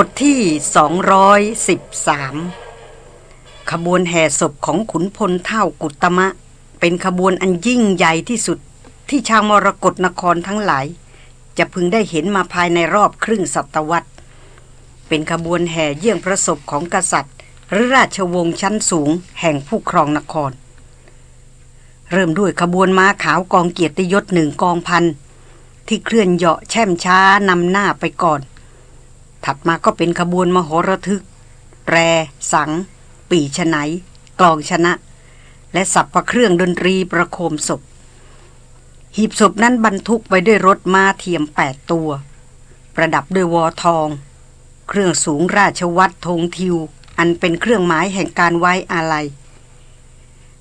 บทที่ 213 ขบวนแห่ศพของขุนพลเท่ากุตมะ เป็นขบวนอันยิ่งใหญ่ที่สุดที่ชาวมรกรนครทั้งหลาย จะพึงได้เห็นมาภายในรอบครึ่งศตวรรษ เป็นขบวนแห่เยี่ยงพระศพของกษัตริย์ หรือราชวงศ์ชั้นสูงแห่งผู้ครองนคร เริ่มด้วยขบวนม้าขาวกองเกียรติยศหนึ่งกองพันที่เคลื่อนเหาะแช่มช้านำหน้าไปก่อน ถัดมาก็เป็นขบวนมโหระทึกแรสัง ปีชไนกลองชนะ และสับประเครื่องดนตรีประโคมศพ หีบศพนั้นบรรทุกไปด้วยรถม้าเทียมแปดตัว ประดับด้วยวอทอง เครื่องสูงราชวัตรธงทิว อันเป็นเครื่องหมายแห่งการไว้อาลัย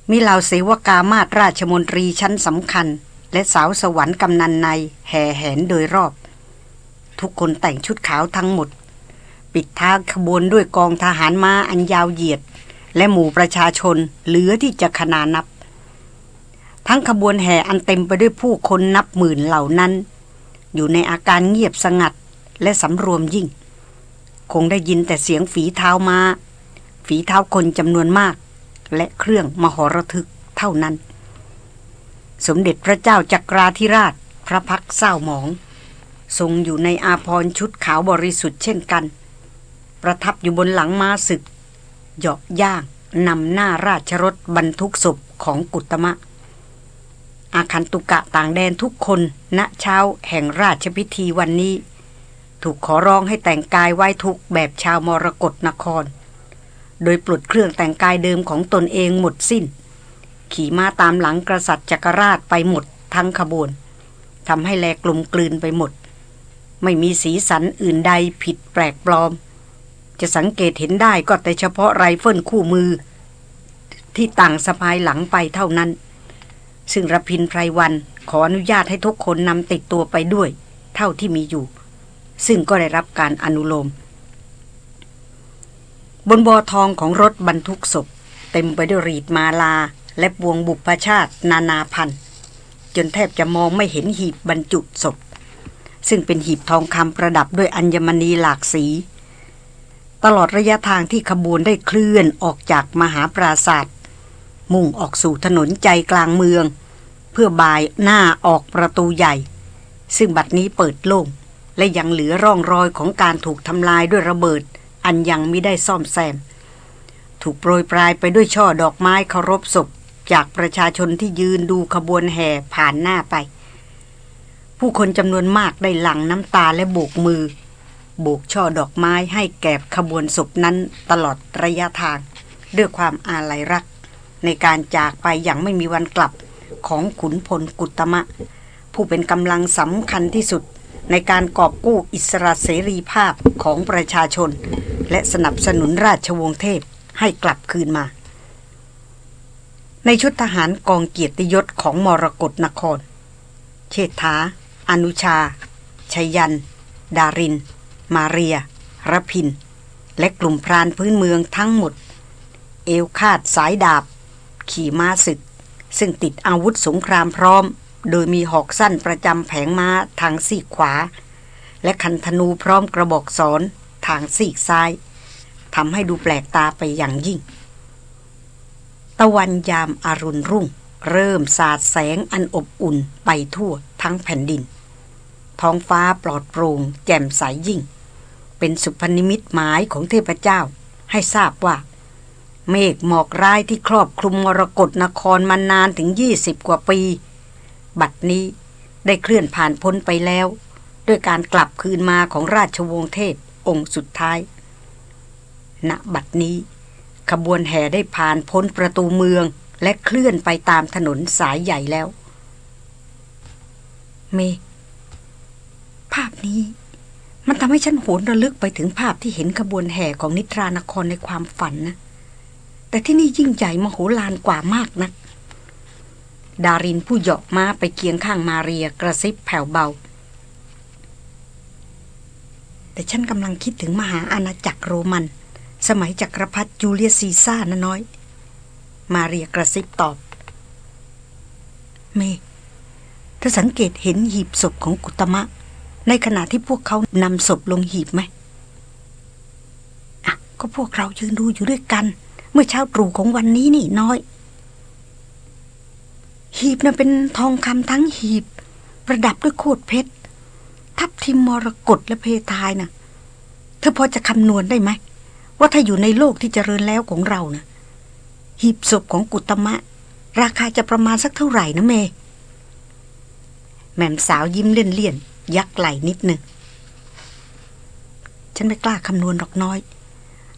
มีเหล่าเสวกามาตราชมนตรีชั้นสำคัญ และสาวสวรรค์กำนันในแห่แหนโดยรอบ ทุกคนแต่งชุดขาวทั้งหมด ปิดท้ายขบวนด้วยกองทหารม้าอันยาวเหยียด และหมู่ประชาชนเหลือที่จะขนานับ ทั้งขบวนแห่อันเต็มไปด้วยผู้คนนับหมื่นเหล่านั้น อยู่ในอาการเงียบสงัดและสำรวมยิ่ง คงได้ยินแต่เสียงฝีเท้ามา้า ฝีเท้าคนจำนวนมาก และเครื่องมหรทึกเท่านั้น สมเด็จพระเจ้าจักราธิราช พระพักเศร้าหมอง ทรงอยู่ในอาพรชุดขาวบริสุทธิ์เช่นกัน ประทับอยู่บนหลังม้าศึกเหยาะย่างนำหน้าราชรถบรรทุกศพของกุตมะ อาคันตุกะต่างแดนทุกคนณเช้าแห่งราชพิธีวันนี้ ถูกขอร้องให้แต่งกายไว้ทุกแบบชาวมรกรนคร โดยปลดเครื่องแต่งกายเดิมของตนเองหมดสิ้น ขี่ม้าตามหลังกษัตริย์จักรราชไปหมดทั้งขบวนทำให้แลกลมกลืนไปหมด ไม่มีสีสันอื่นใดผิดแปลกปลอม จะสังเกตเห็นได้ก็แต่เฉพาะไรเฟิลคู่มือ ที่ต่างสะพายหลังไปเท่านั้น ซึ่งรพินไพรวันขออนุญาตให้ทุกคนนำติดตัวไปด้วย เท่าที่มีอยู่ ซึ่งก็ได้รับการอนุโลม บนบอทองของรถบรรทุกศพ เต็มไปด้วยรีดมาลา และบวงบุพชาตินานาพันธ์จนแทบจะมองไม่เห็นหีบบรรจุศพ ซึ่งเป็นหีบทองคำประดับด้วยอัญมณีหลากสี ตลอดระยะทางที่ขบวนได้เคลื่อนออกจากมหาปราศาสตร์มุ่งออกสู่ถนนใจกลางเมือง เพื่อบายหน้าออกประตูใหญ่ ซึ่งบัดนี้เปิดโล่งและยังเหลือร่องรอยของการถูกทำลายด้วยระเบิด อันยังไม่ได้ซ่อมแซม ถูกโปรยปลายไปด้วยช่อดอกไม้เคารพศพจากประชาชนที่ยืนดูขบวนแห่ผ่านหน้าไป ผู้คนจำนวนมากได้หลั่งน้ำตาและโบกมือ โบกช่อดอกไม้ให้แก่ขบวนศพนั้นตลอดระยะทาง ด้วยความอาลัยรัก ในการจากไปอย่างไม่มีวันกลับของขุนพลกุตมะ ผู้เป็นกำลังสำคัญที่สุดในการกอบกู้อิสระเสรีภาพของประชาชน และสนับสนุนราชวงศ์เทพให้กลับคืนมา ในชุดทหารกองเกียรติยศของมรกรนคร เชษฐา อนุชา ชยัน ดาริน มาเรียรพิน และกลุ่มพรานพื้นเมืองทั้งหมด เอวคาดสายดาบ ขี่ม้าศึก ซึ่งติดอาวุธสงครามพร้อม โดยมีหอกสั้นประจำแผงม้าทางซีกขวา และคันธนูพร้อมกระบอกสอนทางซีกซ้ายทำให้ดูแปลกตาไปอย่างยิ่ง ตะวันยามอารุณรุ่ง เริ่มสาดแสงอันอบอุ่นไปทั่ว ทั้งแผ่นดิน ท้องฟ้าปลอดโปร่งแจ่มใสยยิ่ง เป็นสุพนิมิตหมายของเทพเจ้า ให้ทราบว่า เมฆหมอกร้ายที่ครอบคลุมมรกรนครมานานถึงยี่สิบกว่าปี บัดนี้ได้เคลื่อนผ่านพ้นไปแล้ว ด้วยการกลับคืนมาของราชวงศ์เทพองค์สุดท้าย ณ บัดนี้ ขบวนแห่ได้ผ่านพ้นประตูเมืองและเคลื่อนไปตามถนนสายใหญ่แล้ว เม ภาพนี้ มันทำให้ฉันโหนระลึกไปถึงภาพที่เห็นขบวนแห่ของนิทรานครในความฝันนะ แต่ที่นี่ยิ่งใหญ่มโหฬารกว่ามากนะัก ดารินผู้เหาะม้าไปเคียงข้างมาเรียกระซิบแผ่วเบา แต่ฉันกำลังคิดถึงมหาอาณาจักรโรมัน สมัยจักรพรรดิจูเลียซีซ่านะน้อย มาเรียกระซิบตอบ เมเธอสังเกตเห็นหีบศพของกุตมะ ในขณะที่พวกเขานำศพลงหีบไหมก็พวกเรายืนดูอยู่ด้วยกัน เมื่อเช้าตรู่ของวันนี้นี่น้อย หีบนะ่ะเป็นทองคำทั้งหีบ ประดับด้วยโคดเพชร ทับทิมมรกตและเพทายนะ่ะ เธอพอจะคำนวณได้ไหม ว่าถ้าอยู่ในโลกที่เจริญแล้วของเรานะ่ะ หีบศพของกุตมะ ราคาจะประมาณสักเท่าไหร่นะเมย์ แม่มสาวยิ้มเลี่ยนๆยักไหล่นิดหนึ่ง ฉันไม่กล้าคำนวณหรอกน้อย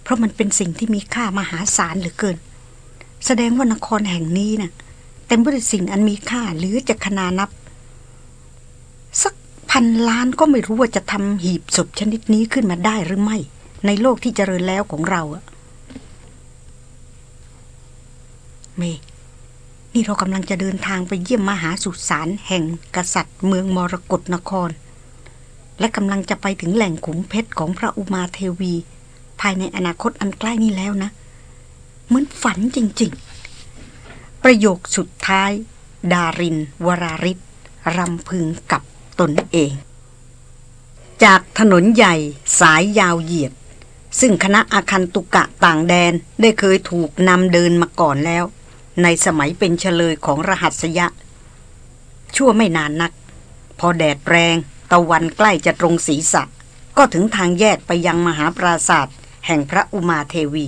เพราะมันเป็นสิ่งที่มีค่ามหาศาลเหลือเกิน แสดงว่านครแห่งนี้นะ่ะเต็มไปด้วยสิ่งอันมีค่าหรือจะขนานับ สักพันล้านก็ไม่รู้ว่าจะทำหีบศพชนิดนี้ขึ้นมาได้หรือไม่ ในโลกที่เจริญแล้วของเราอะเม นี่เรากำลังจะเดินทางไปเยี่ยมมหาสุสานแห่งกษัตริย์เมืองมรกรนคร และกำลังจะไปถึงแหล่งขุมเพชรของพระอุมาเทวี ภายในอนาคตอันใกล้นี้แล้วนะ เหมือนฝันจริง ๆ ประโยคสุดท้าย ดาริน วราริศรำพึงกับตนเอง จากถนนใหญ่สายยาวเหยียด ซึ่งคณะอาคันตุกะต่างแดนได้เคยถูกนำเดินมาก่อนแล้ว ในสมัยเป็นเฉลยของรหัสยะ ชั่วไม่นานนัก พอแดดแรง ตะวันใกล้จะตรงศีรษะ ก็ถึงทางแยกไปยังมหาปราศาสตร์แห่งพระอุมาเทวี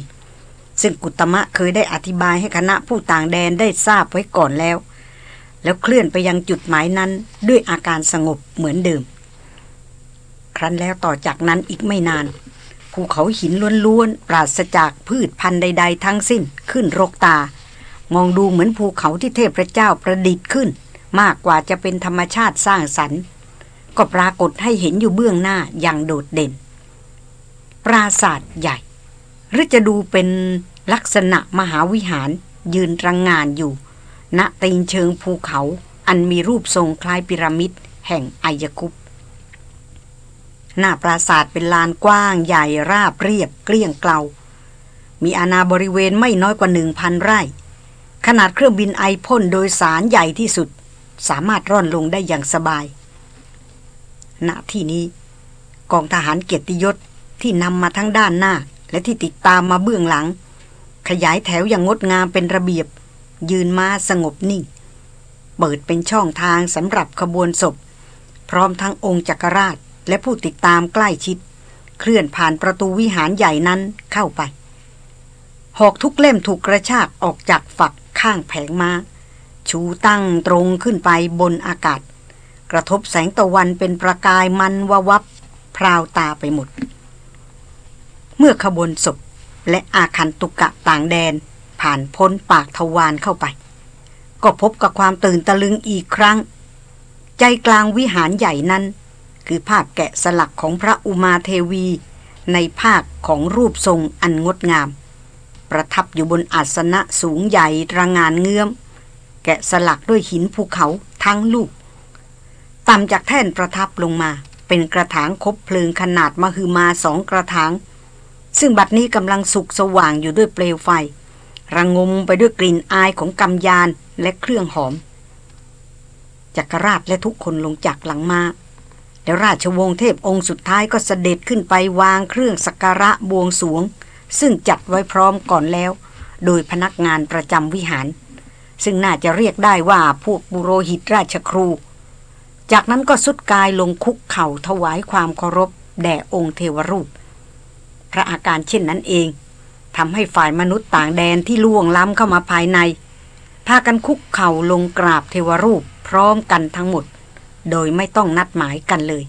ซึ่งกุตมะเคยได้อธิบายให้คณะผู้ต่างแดนได้ทราบไว้ก่อนแล้ว แล้วเคลื่อนไปยังจุดหมายนั้นด้วยอาการสงบเหมือนเดิม ครั้นแล้วต่อจากนั้นอีกไม่นานภูเขาหินล้วนๆ ปราศจากพืชพันธุ์ใด ๆ ทั้งสิ้นขึ้นรกตา มองดูเหมือนภูเขาที่เทพเจ้าประดิษฐ์ขึ้น มากกว่าจะเป็นธรรมชาติสร้างสรรค์ ก็ปรากฏให้เห็นอยู่เบื้องหน้าอย่างโดดเด่น ปราศาสตร์ใหญ่ หรือจะดูเป็นลักษณะมหาวิหารยืนรังงานอยู่ ณตีนเชิงภูเขาอันมีรูปทรงคล้ายพีระมิด แห่งไอยคุปหน้าปราสาทเป็นลานกว้างใหญ่ราบเรียบเกลี้ยงเกลา มีอาณาบริเวณไม่น้อยกว่าหนึ่งพันไร่ ขนาดเครื่องบินไอพ่นโดยสารใหญ่ที่สุด สามารถร่อนลงได้อย่างสบาย ณ ที่นี้ กองทหารเกียรติยศที่นำมาทั้งด้านหน้า และที่ติดตามมาเบื้องหลัง ขยายแถวอย่างงดงามเป็นระเบียบ ยืนมาสงบนิ่ง เปิดเป็นช่องทางสำหรับขบวนศพ พร้อมทั้งองค์จักรราชและผู้ติดตามใกล้ชิด เคลื่อนผ่านประตูวิหารใหญ่นั้นเข้าไป หอกทุกเล่มถูกกระชากออกจากฝัก ข้างแผงมา้า ชูตั้งตรงขึ้นไปบนอากาศ กระทบแสงตะวันเป็นประกายมันววับพราวตาไปหมด เมื่อขบวนศพและอาคันตุกะต่างแดน ผ่านพ้นปากทวารเข้าไป ก็พบกับความตื่นตะลึงอีกครั้ง ใจกลางวิหารใหญ่นั้น คือภาพแกะสลักของพระอุมาเทวี ในภาคของรูปทรงอันงดงาม ประทับอยู่บนอาสนะสูงใหญ่ระงานเงื้อม แกะสลักด้วยหินภูเขาทั้งลูก ต่ำจากแท่นประทับลงมา เป็นกระถางคบเพลิงขนาดมหึมาสองกระถาง ซึ่งบัดนี้กำลังสุกสว่างอยู่ด้วยเปลวไฟ ระงมไปด้วยกลิ่นอายของกำยานและเครื่องหอมจักรราชและทุกคนลงจากหลังมาแล้วราชวงศ์เทพองค์สุดท้ายก็เสด็จขึ้นไปวางเครื่องสักการะบวงสวง ซึ่งจัดไว้พร้อมก่อนแล้ว โดยพนักงานประจำวิหาร ซึ่งน่าจะเรียกได้ว่าพวกบุโรหิตราชครู จากนั้นก็สุดกายลงคุกเข่าถวายความเคารพ แด่องค์เทวรูป พระอาการเช่นนั้นเองทำให้ฝ่ายมนุษย์ต่างแดนที่ล่วงล้ำเข้ามาภายใน พากันคุกเข่าลงกราบเทวรูปพร้อมกันทั้งหมด โดยไม่ต้องนัดหมายกันเลย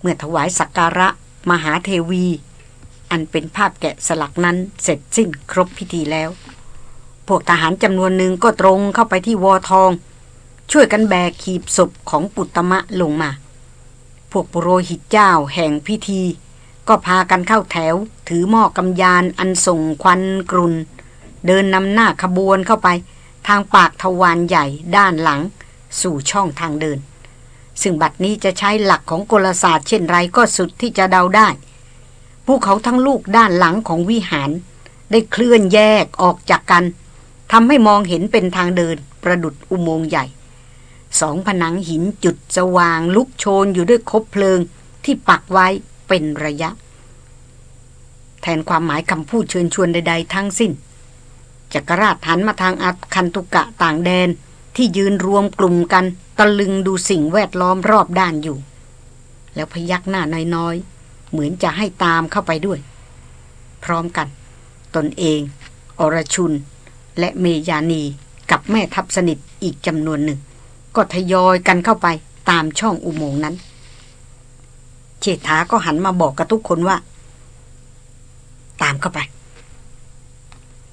เมื่อถวายสักการะ มหาเทวี อันเป็นภาพแกะสลักนั้นเสร็จสิ้นครบพิธีแล้ว พวกทหารจำนวนหนึ่งก็ตรงเข้าไปที่วอทอง ช่วยกันแบกขีบศพของปุตตมะลงมา พวกปุโรหิตเจ้าแห่งพิธี ก็พากันเข้าแถว ถือหม้อกำยานอันส่งควันกรุน เดินนำหน้าขบวนเข้าไป ทางปากทวารใหญ่ด้านหลัง สู่ช่องทางเดิน ซึ่งบัดนี้จะใช้หลักของกลศาสตร์เช่นไรก็สุดที่จะเดาได้ ภูเขาทั้งลูกด้านหลังของวิหาร ได้เคลื่อนแยกออกจากกันทำให้มองเห็นเป็นทางเดินประดุดอุโมงค์ใหญ่ สองผนังหินจุดสว่างลุกโชนอยู่ด้วยคบเพลิงที่ปักไว้เป็นระยะ แทนความหมายคำพูดเชิญชวนใด ๆ ทั้งสิ้นจักรราชหันมาทางอัคันตุกะต่างแดนที่ยืนรวมกลุ่มกันตะลึงดูสิ่งแวดล้อมรอบด้านอยู่ แล้วพยักหน้าน้อยๆ เหมือนจะให้ตามเข้าไปด้วย พร้อมกัน ตนเอง อรชุน และเมยานีกับแม่ทัพสนิทอีกจำนวนหนึ่ง ก็ทยอยกันเข้าไปตามช่องอุโมงค์นั้นเชษฐาก็หันมาบอกกับทุกคนว่า ตามเข้าไป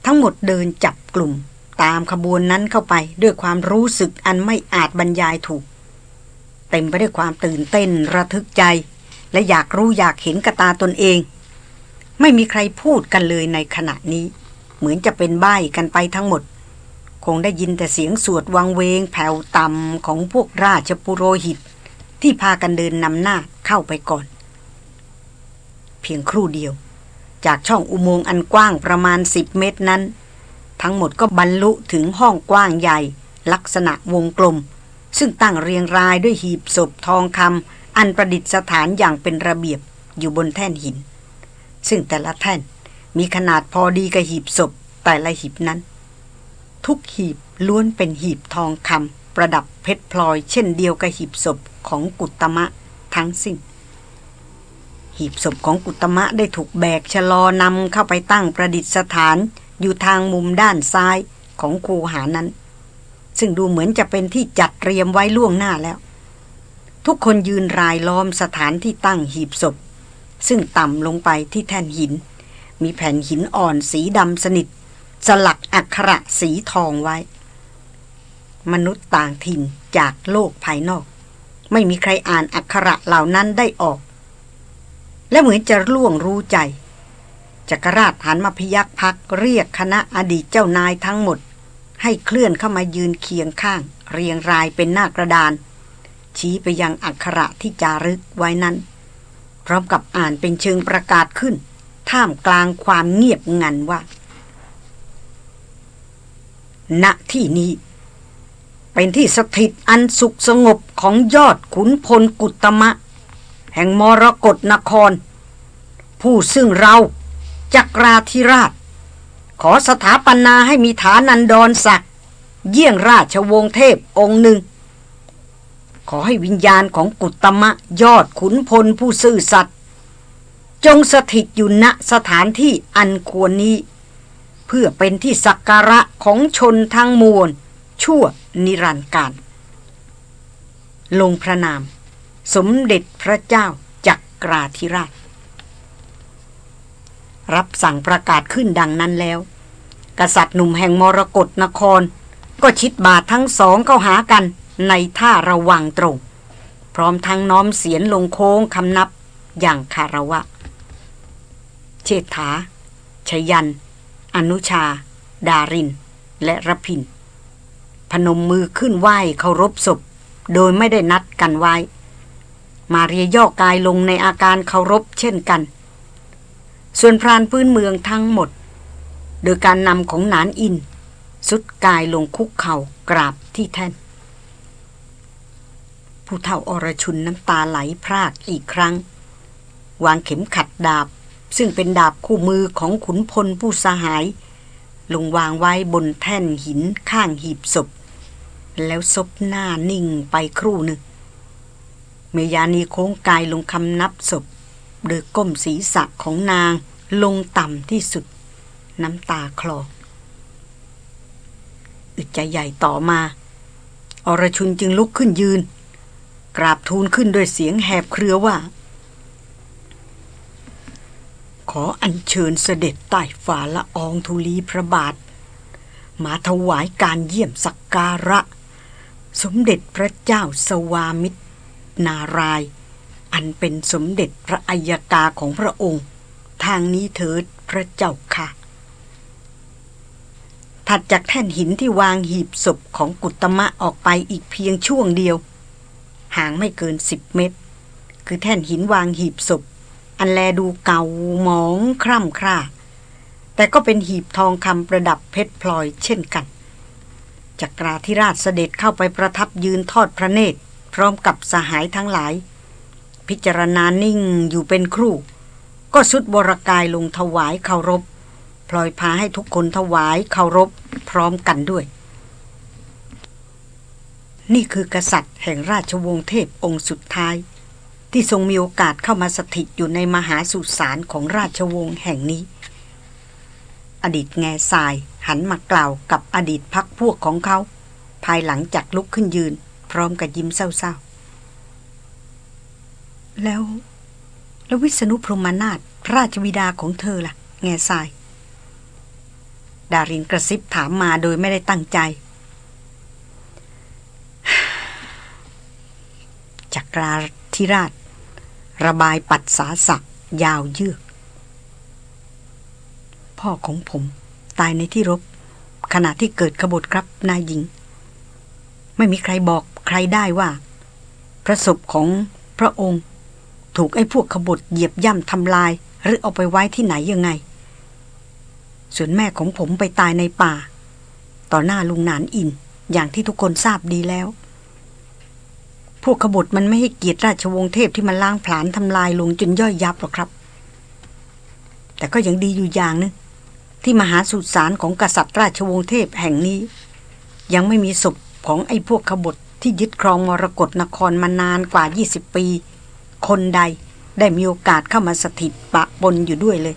ทั้งหมดเดินจับกลุ่ม ตามขบวนนั้นเข้าไปด้วยความรู้สึกอันไม่อาจบรรยายถูก เต็มไปด้วยความตื่นเต้นระทึกใจ และอยากรู้อยากเห็นกระตาตนเอง ไม่มีใครพูดกันเลยในขณะนี้ เหมือนจะเป็นใบ้กันไปทั้งหมด คงได้ยินแต่เสียงสวดวังเวงแผ่วต่ำของพวกราชปุโรหิต ที่พากันเดินนำหน้าเข้าไปก่อน เพียงครู่เดียว จากช่องอุโมงค์อันกว้างประมาณสิบเมตรนั้น ทั้งหมดก็บรรลุถึงห้องกว้างใหญ่ ลักษณะวงกลม ซึ่งตั้งเรียงรายด้วยหีบศพทองคำ อันประดิษฐานอย่างเป็นระเบียบอยู่บนแท่นหิน ซึ่งแต่ละแท่นมีขนาดพอดีกับหีบศพแต่ละหีบนั้น ทุกหีบล้วนเป็นหีบทองคำประดับเพชรพลอยเช่นเดียวกับหีบศพของกุตมะทั้งสิ้นหีบศพของกุตมะได้ถูกแบกชะลอนำเข้าไปตั้งประดิษฐานอยู่ทางมุมด้านซ้ายของคูหานั้น ซึ่งดูเหมือนจะเป็นที่จัดเตรียมไว้ล่วงหน้าแล้ว ทุกคนยืนรายล้อมสถานที่ตั้งหีบศพ ซึ่งต่ำลงไปที่แท่นหิน มีแผ่นหินอ่อนสีดำสนิท สลักอักขระสีทองไว้ มนุษย์ต่างถิ่นจากโลกภายนอก ไม่มีใครอ่านอักขระเหล่านั้นได้ออก และเหมือนจะล่วงรู้ใจจักรราชหันมาพยักพักเรียกคณะอดีตเจ้านายทั้งหมด ให้เคลื่อนเข้ามายืนเคียงข้าง เรียงรายเป็นหน้ากระดาน ชี้ไปยังอักขระที่จารึกไว้นั้น พร้อมกับอ่านเป็นเชิงประกาศขึ้น ท่ามกลางความเงียบงันว่า ณที่นี้ เป็นที่สถิตอันสุขสงบของยอดขุนพลกุตมะ แห่งมรกรนคร ผู้ซึ่งเราจักราธิราช ขอสถาปนาให้มีฐานันดรศักดิ์เยี่ยงราชวงศ์เทพองค์หนึ่ง ขอให้วิญญาณของกุตมะยอดขุนพลผู้ซื่อสัตย์จงสถิตอยู่ณสถานที่อันควรนี้ เพื่อเป็นที่สักการะของชนทางมวล ชั่วนิรันดร์การ ลงพระนาม สมเด็จพระเจ้าจักราธิราช รับสั่งประกาศขึ้นดังนั้นแล้ว กษัตริย์หนุ่มแห่งมรกรนคร ก็ชิดบาททั้งสองเข้าหากัน ในท่าระวังตรง พร้อมทั้งน้อมเสียนลงโค้งคำนับอย่างคารวะ เชษฐา ชยัน อนุชา ดาริน และรพิน พนมมือขึ้นไหว้เคารพศพ โดยไม่ได้นัดกันไว้ มาเรียย่อกายลงในอาการเคารพเช่นกัน ส่วนพรานพื้นเมืองทั้งหมด โดยการนำของนานอิน สุดกายลงคุกเข่ากราบที่แท่น ผู้เฒ่าอรชุนน้ำตาไหลพรากอีกครั้ง วางเข็มขัดดาบ ซึ่งเป็นดาบคู่มือของขุนพลผู้สหาย ลงวางไว้บนแท่นหินข้างหีบศพ แล้วซบหน้านิ่งไปครู่หนึ่ง เมยานีโค้งกายลงคำนับศพโดยก้มศีรษะของนางลงต่ำที่สุด น้ำตาคลออึดใจใหญ่ต่อมา อรชุนจึงลุกขึ้นยืน กราบทูลขึ้นด้วยเสียงแหบเครือว่า ขออัญเชิญเสด็จใต้ฝ่าละอองธุลีพระบาท มาถวายการเยี่ยมสักการะ สมเด็จพระเจ้าสวามิตร นาราย อันเป็นสมเด็จพระอัยกาของพระองค์ ทางนี้เถิดพระเจ้าค่ะถัดจากแท่นหินที่วางหีบศพของกุตมะออกไปอีกเพียงช่วงเดียว ห่างไม่เกินสิบเมตร คือแท่นหินวางหีบศพ อันแลดูเก่าหมองคร่ำคร่า แต่ก็เป็นหีบทองคำประดับเพชรพลอยเช่นกันจักราธิราชเสด็จเข้าไปประทับยืนทอดพระเนตร พร้อมกับสหายทั้งหลาย พิจารณานิ่งอยู่เป็นครู่ ก็สุดบรกายลงถวายเคารพ พลอยพาให้ทุกคนถวายเคารพพร้อมกันด้วย นี่คือกษัตริย์แห่งราชวงศ์เทพองค์สุดท้าย ที่ทรงมีโอกาสเข้ามาสถิตอยู่ในมหาสุสานของราชวงศ์แห่งนี้ อดีตแง่ทรายหันมากล่าวกับอดีตพักพวกของเขา ภายหลังจากลุกขึ้นยืน พร้อมกับยิ้มเศร้าๆ แล้ว แล้ววิษณุพรหมนาถราชวิดาของเธอล่ะ แง่ทราย ดารินกระซิบถามมาโดยไม่ได้ตั้งใจ จักราธิราช ระบายปัดสาสักยาวเยือก พ่อของผมตายในที่รบ ขณะที่เกิดขบฏครับนายหญิง ไม่มีใครบอกใครได้ว่า พระศพของพระองค์ ถูกไอ้พวกขบฏเหยียบย่ำทำลาย หรือเอาไปไว้ที่ไหนยังไง ส่วนแม่ของผมไปตายในป่า ต่อหน้าลุงนานอินอย่างที่ทุกคนทราบดีแล้ว พวกขบฏมันไม่ให้เกียรติราชวงศ์เทพที่มันล้างผลาญทำลายลงจนย่อยยับหรอกครับ แต่ก็ยังดีอยู่อย่างนึงที่มหาสุสานของกษัตริย์ราชวงศ์เทพแห่งนี้ ยังไม่มีศพของไอ้พวกขบฏที่ยึดครองมรกรนครมานานกว่า 20 ปี คนใดได้มีโอกาสเข้ามาสถิตปะปนอยู่ด้วยเลย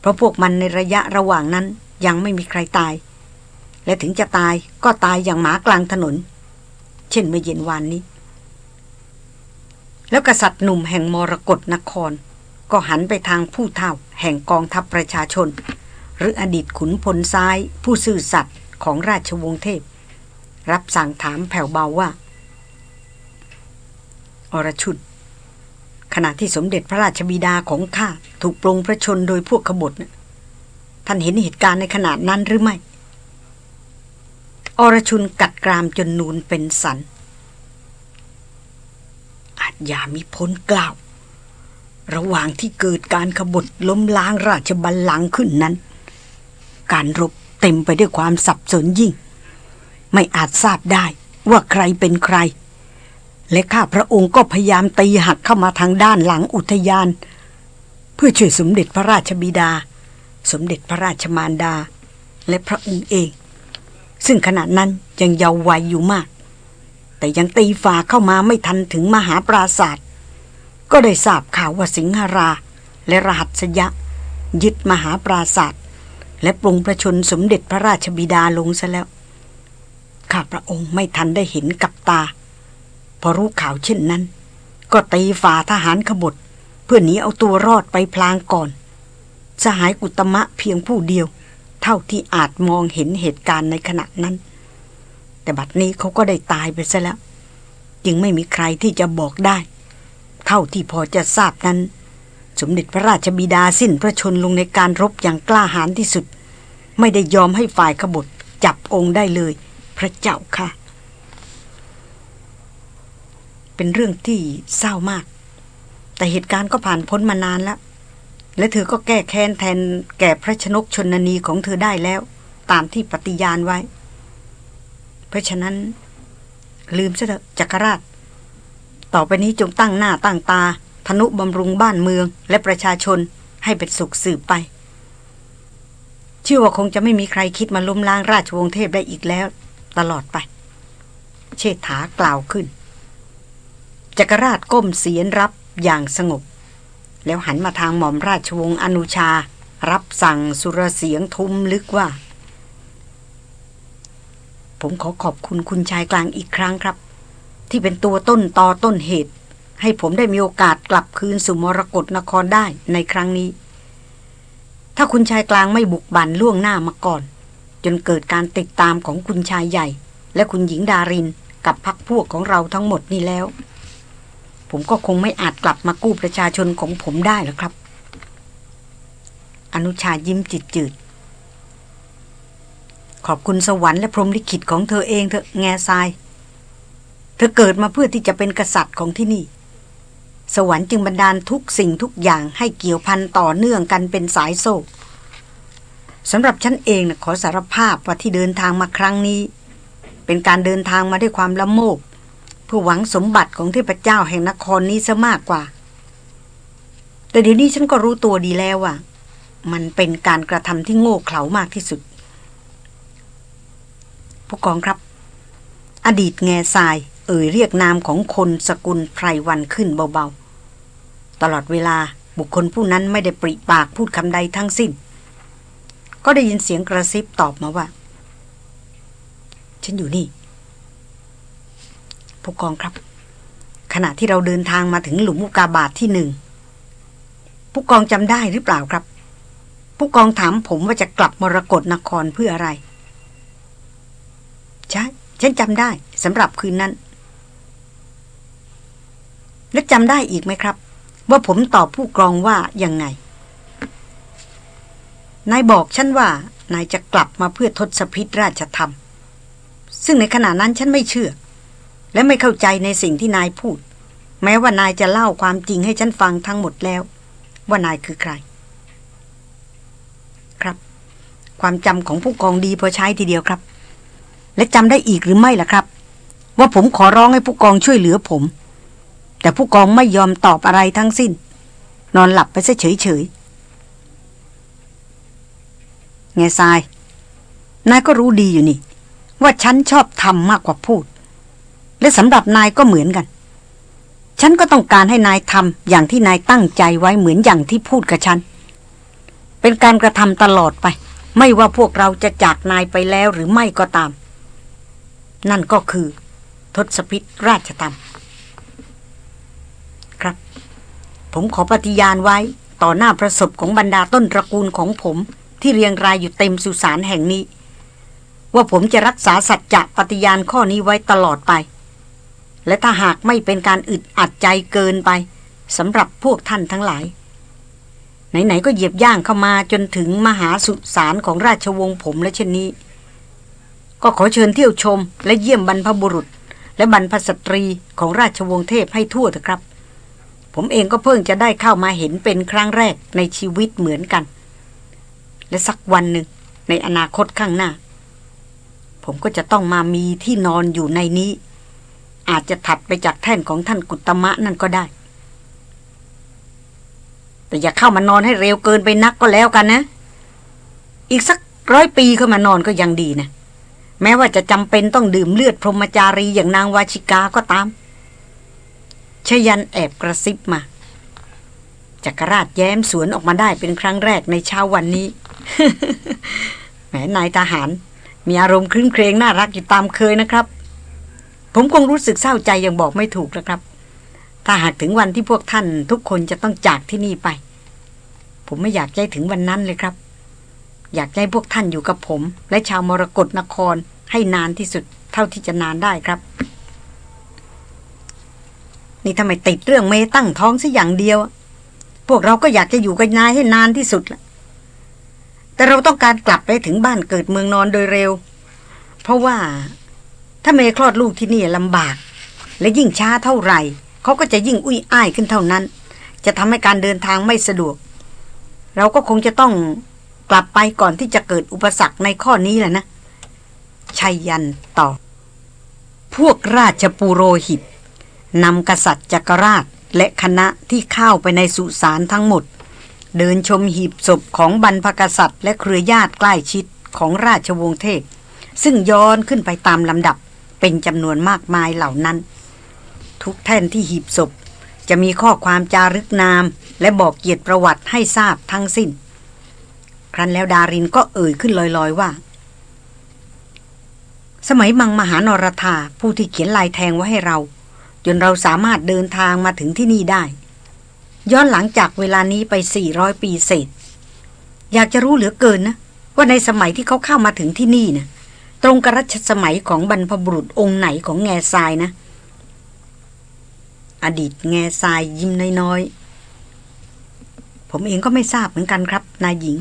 เพราะพวกมันในระยะระหว่างนั้นยังไม่มีใครตาย และถึงจะตายก็ตายอย่างหมากลางถนน เช่นเมื่อเย็นวานนี้ แล้วกษัตริย์หนุ่มแห่งมรกรนคร ก็หันไปทางผู้เฒ่าแห่งกองทัพประชาชน หรืออดีตขุนพลซ้ายผู้ซื่อสัตย์ของราชวงศ์เทพ รับสั่งถามแผ่วเบาว่า อรชุดขณะที่สมเด็จพระราชบิดาของข้าถูกปรงพระชนโดยพวกขบฏท่านเห็นเหตุการณ์ในขนาดนั้นหรือไม่ อรชุนกัดกรามจนนูนเป็นสัน ย่ามีพ้นกล่าว ระหว่างที่เกิดการขบฏล้มล้างราชบัลลังก์ขึ้นนั้น การรบเต็มไปด้วยความสับสนยิ่ง ไม่อาจทราบได้ว่าใครเป็นใคร และข้าพระองค์ก็พยายามตีหักเข้ามาทางด้านหลังอุทยาน เพื่อช่วยสมเด็จพระราชบิดา สมเด็จพระราชมารดา และพระองค์เอง ซึ่งขณะนั้นยังเยาว์วัยอยู่มาก แต่ยังตีฝ่าเข้ามาไม่ทันถึงมหาปราศาสตร์ก็ได้ทราบข่าวว่าสิงหรา และรหัสยะ ยึดมหาปราศาสตร์และปรุงประชนสมเด็จพระราชบิดาลงซะแล้ว ข้าพระองค์ไม่ทันได้เห็นกับตา พอรู้ข่าวเช่นนั้น ก็ตีฝ่าทหารขบฏเพื่อหนีเอาตัวรอดไปพลางก่อนสหายกุตมะเพียงผู้เดียว เท่าที่อาจมองเห็นเหตุการณ์ในขณะนั้น แต่บัดนี้เขาก็ได้ตายไปซะแล้ว จึงไม่มีใครที่จะบอกได้ เท่าที่พอจะทราบนั้น สมเด็จพระราชบิดาสิ้นพระชนลงในการรบอย่างกล้าหาญที่สุด ไม่ได้ยอมให้ฝ่ายขบฏจับองค์ได้เลย พระเจ้าค่ะ เป็นเรื่องที่เศร้ามาก แต่เหตุการณ์ก็ผ่านพ้นมานานแล้ว และเธอก็แก้แค้นแทนแก่พระชนกชนนีของเธอได้แล้ว ตามที่ปฏิญาณไว้ เพราะฉะนั้น ลืมซะเถอะจักรราช ต่อไปนี้จงตั้งหน้าตั้งตา ธนุบำรุงบ้านเมืองและประชาชนให้เป็นสุขสืบไป เชื่อว่าคงจะไม่มีใครคิดมาล้มล้างราชวงศ์เทพได้อีกแล้ว ตลอดไป เชษฐากล่าวขึ้น จักรราชก้มเสียนรับอย่างสงบ แล้วหันมาทางหม่อมราชวงศ์อนุชา รับสั่งสุรเสียงทุ้มลึกว่า ผมขอขอบคุณคุณชายกลางอีกครั้งครับ ที่เป็นตัวต้นตอต้นเหตุ ให้ผมได้มีโอกาสกลับคืนสู่มรกรนครได้ในครั้งนี้ ถ้าคุณชายกลางไม่บุกบันล่วงหน้ามาก่อน จนเกิดการติดตามของคุณชายใหญ่ และคุณหญิงดารินกับพักพวกของเราทั้งหมดนี่แล้ว ผมก็คงไม่อาจกลับมากู้ประชาชนของผมได้หรอกครับ อนุชายิ้มจิตจืด ขอบคุณสวรรค์และพรหมลิขิตของเธอเองเธอแง่ทราย เธอเกิดมาเพื่อที่จะเป็นกษัตริย์ของที่นี่ สวรรค์จึงบันดาลทุกสิ่งทุกอย่างให้เกี่ยวพันต่อเนื่องกันเป็นสายโซ่สำหรับฉันเองนะขอสารภาพว่าที่เดินทางมาครั้งนี้ เป็นการเดินทางมาด้วยความละโมบเพื่อหวังสมบัติของเทพเจ้าแห่งนครนี้ซะมากกว่า แต่เดี๋ยวนี้ฉันก็รู้ตัวดีแล้วว่า มันเป็นการกระทำที่โง่เขลามากที่สุด ผู้กองครับ อดีตแง่ทราย เอ่ยเรียกนามของคนสกุลไพรวันขึ้นเบาๆ ตลอดเวลาบุคคลผู้นั้นไม่ได้ปริปากพูดคำใดทั้งสิ้น ก็ได้ยินเสียงกระซิบตอบมาว่า ฉันอยู่นี่ ผู้กองครับ ขณะที่เราเดินทางมาถึงหลุมมุกาบาทที่หนึ่งผู้กองจำได้หรือเปล่าครับ ผู้กองถามผมว่าจะกลับมรกรนครเพื่ออะไร ใช่ ฉันจำได้สำหรับคืนนั้น และจำได้อีกไหมครับ ว่าผมตอบผู้กองว่ายังไง นายบอกฉันว่านายจะกลับมาเพื่อทศพิษราชธรรม ซึ่งในขณะนั้นฉันไม่เชื่อ และไม่เข้าใจในสิ่งที่นายพูด แม้ว่านายจะเล่าความจริงให้ฉันฟังทั้งหมดแล้ว ว่านายคือใคร ครับ ความจำของผู้กองดีพอใช้ทีเดียวครับ และจำได้อีกหรือไม่ล่ะครับ ว่าผมขอร้องให้ผู้กองช่วยเหลือผม แต่ผู้กองไม่ยอมตอบอะไรทั้งสิ้น นอนหลับไปเฉยเฉยไงทรายนายก็รู้ดีอยู่นี่ ว่าฉันชอบทำมากกว่าพูด และสำหรับนายก็เหมือนกัน ฉันก็ต้องการให้นายทำอย่างที่นายตั้งใจไว้เหมือนอย่างที่พูดกับฉัน เป็นการกระทำตลอดไป ไม่ว่าพวกเราจะจากนายไปแล้วหรือไม่ก็ตาม นั่นก็คือ ทศพิษราชธรรม ครับ ผมขอปฏิญาณไว้ต่อหน้าประสบของบรรดาต้นตระกูลของผมที่เรียงรายอยู่เต็มสุสานแห่งนี้ ว่าผมจะรักษาสัจจะปฏิญาณข้อนี้ไว้ตลอดไป และถ้าหากไม่เป็นการอึดอัดใจเกินไปสำหรับพวกท่านทั้งหลาย ไหน ๆ ก็เหยียบย่างเข้ามาจนถึงมหาสุสานของราชวงศ์ผมและเช่นนี้ ก็ขอเชิญเที่ยวชม และเยี่ยมบรรพบุรุษ และบรรพสตรีของราชวงศ์เทพให้ทั่วเถอะครับ ผมเองก็เพิ่งจะได้เข้ามาเห็นเป็นครั้งแรกในชีวิตเหมือนกัน และสักวันหนึ่งในอนาคตข้างหน้า ผมก็จะต้องมามีที่นอนอยู่ในนี้ อาจจะถัดไปจากแท่นของท่านกุตมะนั่นก็ได้ แต่อย่าเข้ามานอนให้เร็วเกินไปนักก็แล้วกันนะ อีกสักร้อยปีเข้ามานอนก็ยังดีนะ แม้ว่าจะจำเป็นต้องดื่มเลือดพรหมจารีอย่างนางวาชิกาก็ตามชยันแอบกระซิบมาจักรราชแย้มสวนออกมาได้เป็นครั้งแรกในเช้าวันนี้ แหมนายทหาร มีอารมณ์คลื้นเครงน่ารักอยู่ตามเคยนะครับ ผมคงรู้สึกเศร้าใจยังบอกไม่ถูกแล้วครับ ถ้าหากถึงวันที่พวกท่านทุกคนจะต้องจากที่นี่ไป ผมไม่อยากใจถึงวันนั้นเลยครับ อยากให้พวกท่านอยู่กับผม และชาวมรกรนคร ให้นานที่สุดเท่าที่จะนานได้ครับ นี่ทำไมติดเรื่องเมตั้งท้องซะอย่างเดียว พวกเราก็อยากจะอยู่กับนายให้นานที่สุดละแต่เราต้องการกลับไปถึงบ้านเกิดเมืองนอนโดยเร็ว เพราะว่าถ้าเมย์คลอดลูกที่นี่ลำบาก และยิ่งช้าเท่าไหร่เขาก็จะยิ่งอุ้ยอ้ายขึ้นเท่านั้น จะทำให้การเดินทางไม่สะดวก เราก็คงจะต้องกลับไปก่อนที่จะเกิดอุปสรรคในข้อนี้แหละนะ ชัยยันตอบพวกราชปุโรหิตนำกษัตริย์จักรราชและคณะที่เข้าไปในสุสานทั้งหมด เดินชมหีบศพของบรรพกษัตริย์และเครือญาติใกล้ชิดของราชวงศ์เทพ ซึ่งย้อนขึ้นไปตามลำดับเป็นจำนวนมากมายเหล่านั้น ทุกแท่นที่หีบศพ จะมีข้อความจารึกนาม และบอกเกียรติประวัติให้ทราบทั้งสิ้น ครั้นแล้วดารินก็เอ่ยขึ้นลอยๆว่า สมัยมังมหานรธาผู้ที่เขียนลายแทงไว้ให้เรา จนเราสามารถเดินทางมาถึงที่นี่ได้ ย้อนหลังจากเวลานี้ไป 400 ปีเศษ อยากจะรู้เหลือเกินนะ ว่าในสมัยที่เขาเข้ามาถึงที่นี่นะตรงกับรัชสมัยของบรรพบุรุษองค์ไหนของแง่ทรายนะ อดีตแง่ทรายยิ้มน้อยๆ ผมเองก็ไม่ทราบเหมือนกันครับ นายหญิง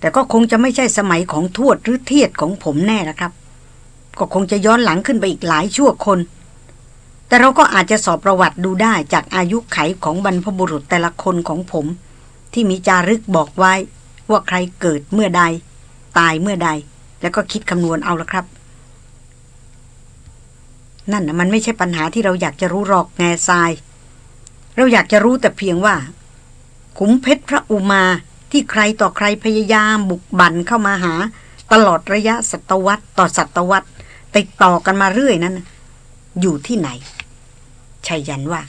แต่ก็คงจะไม่ใช่สมัยของทวดหรือเทียดของผมแน่ละครับ ก็คงจะย้อนหลังขึ้นไปอีกหลายชั่วคน แต่เราก็อาจจะสอบประวัติดูได้จากอายุไขของบรรพบุรุษแต่ละคนของผม ที่มีจารึกบอกไว้ ว่าใครเกิดเมื่อใด ตายเมื่อใด แล้วก็คิดคำนวณเอาละครับ นั่นนะมันไม่ใช่ปัญหาที่เราอยากจะรู้หรอกแง่ทราย เราอยากจะรู้แต่เพียงว่า ขุมเพชรพระอุมาที่ใครต่อใครพยายามบุกบั่นเข้ามาหา ตลอดระยะศตวรรษต่อศตวรรษ ติดต่อกันมาเรื่อยนั้น อยู่ที่ไหนชัยยันว่า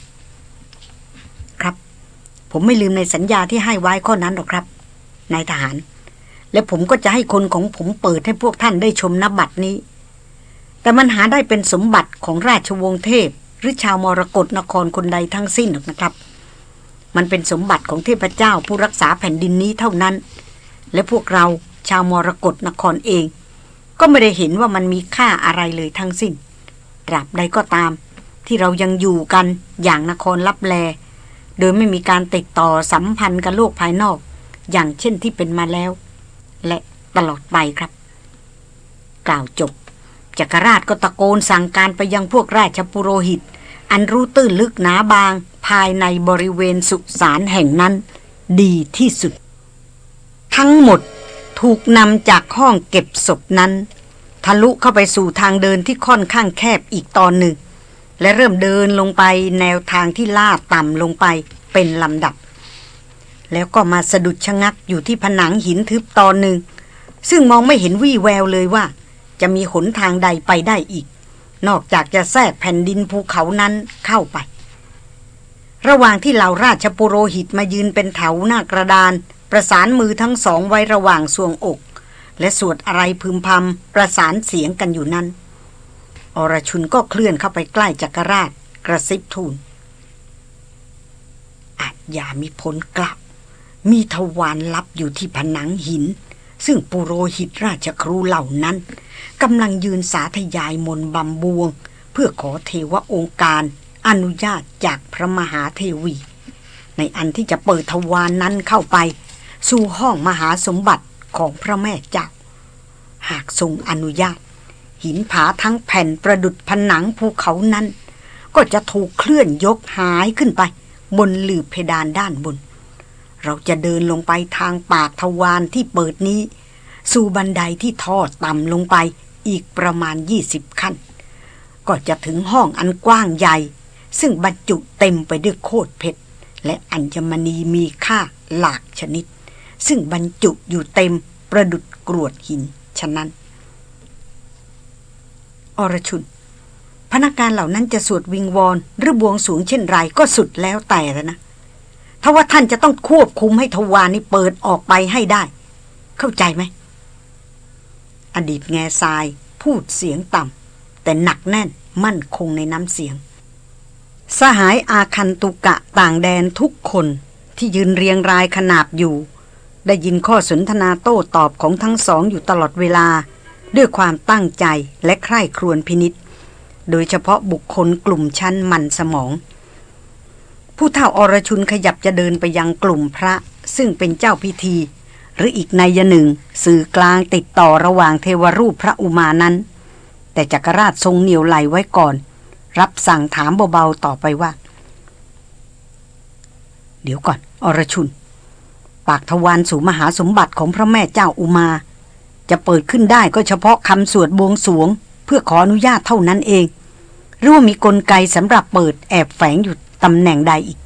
ครับ ผมไม่ลืมในสัญญาที่ให้ไว้ข้อนั้นหรอกครับนายทหาร และผมก็จะให้คนของผมเปิดให้พวกท่านได้ชมนบัตรนี้ แต่มันหาได้เป็นสมบัติของราชวงศ์เทพ หรือชาวมรกรนครคนใดทั้งสิ้นหรอกนะครับ มันเป็นสมบัติของเทพเจ้าผู้รักษาแผ่นดินนี้เท่านั้น และพวกเราชาวมรกรนครเอง ก็ไม่ได้เห็นว่ามันมีค่าอะไรเลยทั้งสิ้นตราบใดก็ตาม ที่เรายังอยู่กันอย่างนครลับแล โดยไม่มีการติดต่อสัมพันธ์กับโลกภายนอก อย่างเช่นที่เป็นมาแล้ว และตลอดไปครับ กล่าวจบจักรราชก็ตะโกนสั่งการไปยังพวกราชปุโรหิต อันรู้ตื้นลึกหนาบาง ภายในบริเวณสุสานแห่งนั้น ดีที่สุด ทั้งหมด ถูกนำจากห้องเก็บศพนั้น ทะลุเข้าไปสู่ทางเดินที่ค่อนข้างแคบอีกตอนหนึ่ง และเริ่มเดินลงไปแนวทางที่ลาดต่ำลงไปเป็นลำดับ แล้วก็มาสะดุดชะงักอยู่ที่ผนังหินทึบตอนหนึ่ง ซึ่งมองไม่เห็นวี่แววเลยว่า จะมีหนทางใดไปได้อีก นอกจากจะแทรกแผ่นดินภูเขานั้นเข้าไประหว่างที่เหล่าราชปุโรหิตมายืนเป็นแถวหน้ากระดาน ประสานมือทั้งสองไว้ระหว่างสวงอก และสวดอะไรพึมพำประสานเสียงกันอยู่นั้น อรชุนก็เคลื่อนเข้าไปใกล้จักรราช กระซิบทูลอาจยามีผลกลับ มีทวารลับอยู่ที่ผนังหิน ซึ่งปุโรหิตราชครูเหล่านั้นกำลังยืนสาธยายมนบำบวง เพื่อขอเทวองค์การอนุญาตจากพระมหาเทวี ในอันที่จะเปิดทวารนนั้นเข้าไป สู่ห้องมหาสมบัติของพระแม่เจ้า หากทรงอนุญาต หินผาทั้งแผ่นประดุดผนังภูเขานั้น ก็จะถูกเคลื่อนยกหายขึ้นไป บนหลืบเพดานด้านบน เราจะเดินลงไปทางปากทวารที่เปิดนี้ สู่บันไดที่ทอดต่ำลงไปอีกประมาณยี่สิบขั้น ก็จะถึงห้องอันกว้างใหญ่ ซึ่งบรรจุเต็มไปด้วยโคตรเพชรและอัญมณีมีค่าหลากชนิด ซึ่งบรรจุอยู่เต็มประดุดกรวดหินฉะนั้น อรชุน พนักงานเหล่านั้นจะสวดวิงวอนหรือบวงสูงเช่นไรก็สุดแล้วแต่แล้วนะถ้าว่าท่านจะต้องควบคุมให้ทวารนี้เปิดออกไปให้ได้ เข้าใจไหม อดีตแง่ทรายพูดเสียงต่ำแต่หนักแน่นมั่นคงในน้ำเสียง สหายอาคันตุกะต่างแดนทุกคนที่ยืนเรียงรายขนาบอยู่ ได้ยินข้อสนทนาโต้ตอบของทั้งสองอยู่ตลอดเวลา ด้วยความตั้งใจและใคร่ครวญพินิษโดยเฉพาะบุคคลกลุ่มชั้นมันสมอง ผู้เฒ่าอรชุนขยับจะเดินไปยังกลุ่มพระ ซึ่งเป็นเจ้าพิธี หรืออีกนัยหนึ่ง สื่อกลางติดต่อระหว่างเทวรูปพระอุมานั้น แต่จักรราชทรงเหนียวไหลไว้ก่อน รับสั่งถามเบาๆต่อไปว่า เดี๋ยวก่อน อรชุน ปากทวารสู่มหาสมบัติของพระแม่เจ้าอุมา จะเปิดขึ้นได้ก็เฉพาะคำสวดบวงสวง เพื่อขออนุญาตเท่านั้นเองหรือว่ามีกลไกสำหรับเปิดแอบแฝงอยู่ตำแหน่งใดอีก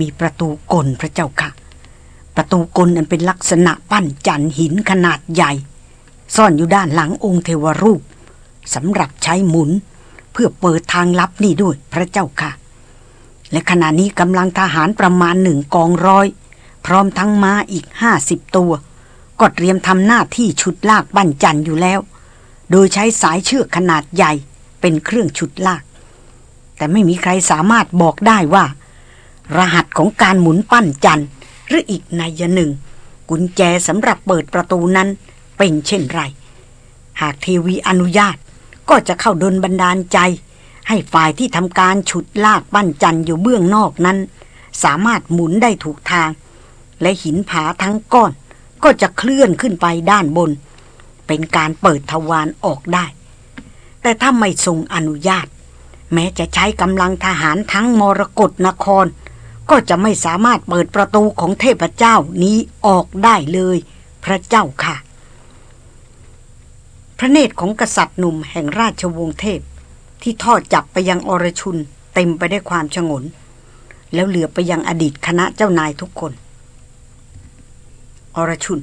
มีประตูกลพระเจ้าค่ะ ประตูกลอันเป็นลักษณะปั้นจันหินขนาดใหญ่ ซ่อนอยู่ด้านหลังองค์เทวรูปสำหรับใช้หมุน เพื่อเปิดทางลับนี่ด้วยพระเจ้าค่ะ และขณะนี้กำลังทหารประมาณหนึ่งกองร้อย พร้อมทั้งม้าอีกห้าสิบตัว ก็เตรียมทำหน้าที่ฉุดลากบั้นจันอยู่แล้ว โดยใช้สายเชือกขนาดใหญ่เป็นเครื่องฉุดลาก แต่ไม่มีใครสามารถบอกได้ว่า รหัสของการหมุนปั้นจันหรืออีกนัยหนึ่ง กุญแจสำหรับเปิดประตูนั้นเป็นเช่นไร หากเทวีอนุญาตก็จะเข้าดนบันดาลใจ ให้ฝ่ายที่ทำการฉุดลากปั้นจันอยู่เบื้องนอกนั้น สามารถหมุนได้ถูกทาง และหินผาทั้งก้อนก็จะเคลื่อนขึ้นไปด้านบน เป็นการเปิดทวารออกได้ แต่ถ้าไม่ทรงอนุญาต แม้จะใช้กำลังทหารทั้งมรกรนคร ก็จะไม่สามารถเปิดประตูของเทพเจ้านี้ออกได้เลย พระเจ้าค่ะ พระเนตรของกษัตริย์หนุ่มแห่งราชวงศ์เทพ ที่ทอดจับไปยังอรชุน เต็มไปได้วยความชงน แล้วเหลือไปยังอดีตคณะเจ้านายทุกคน อรชุน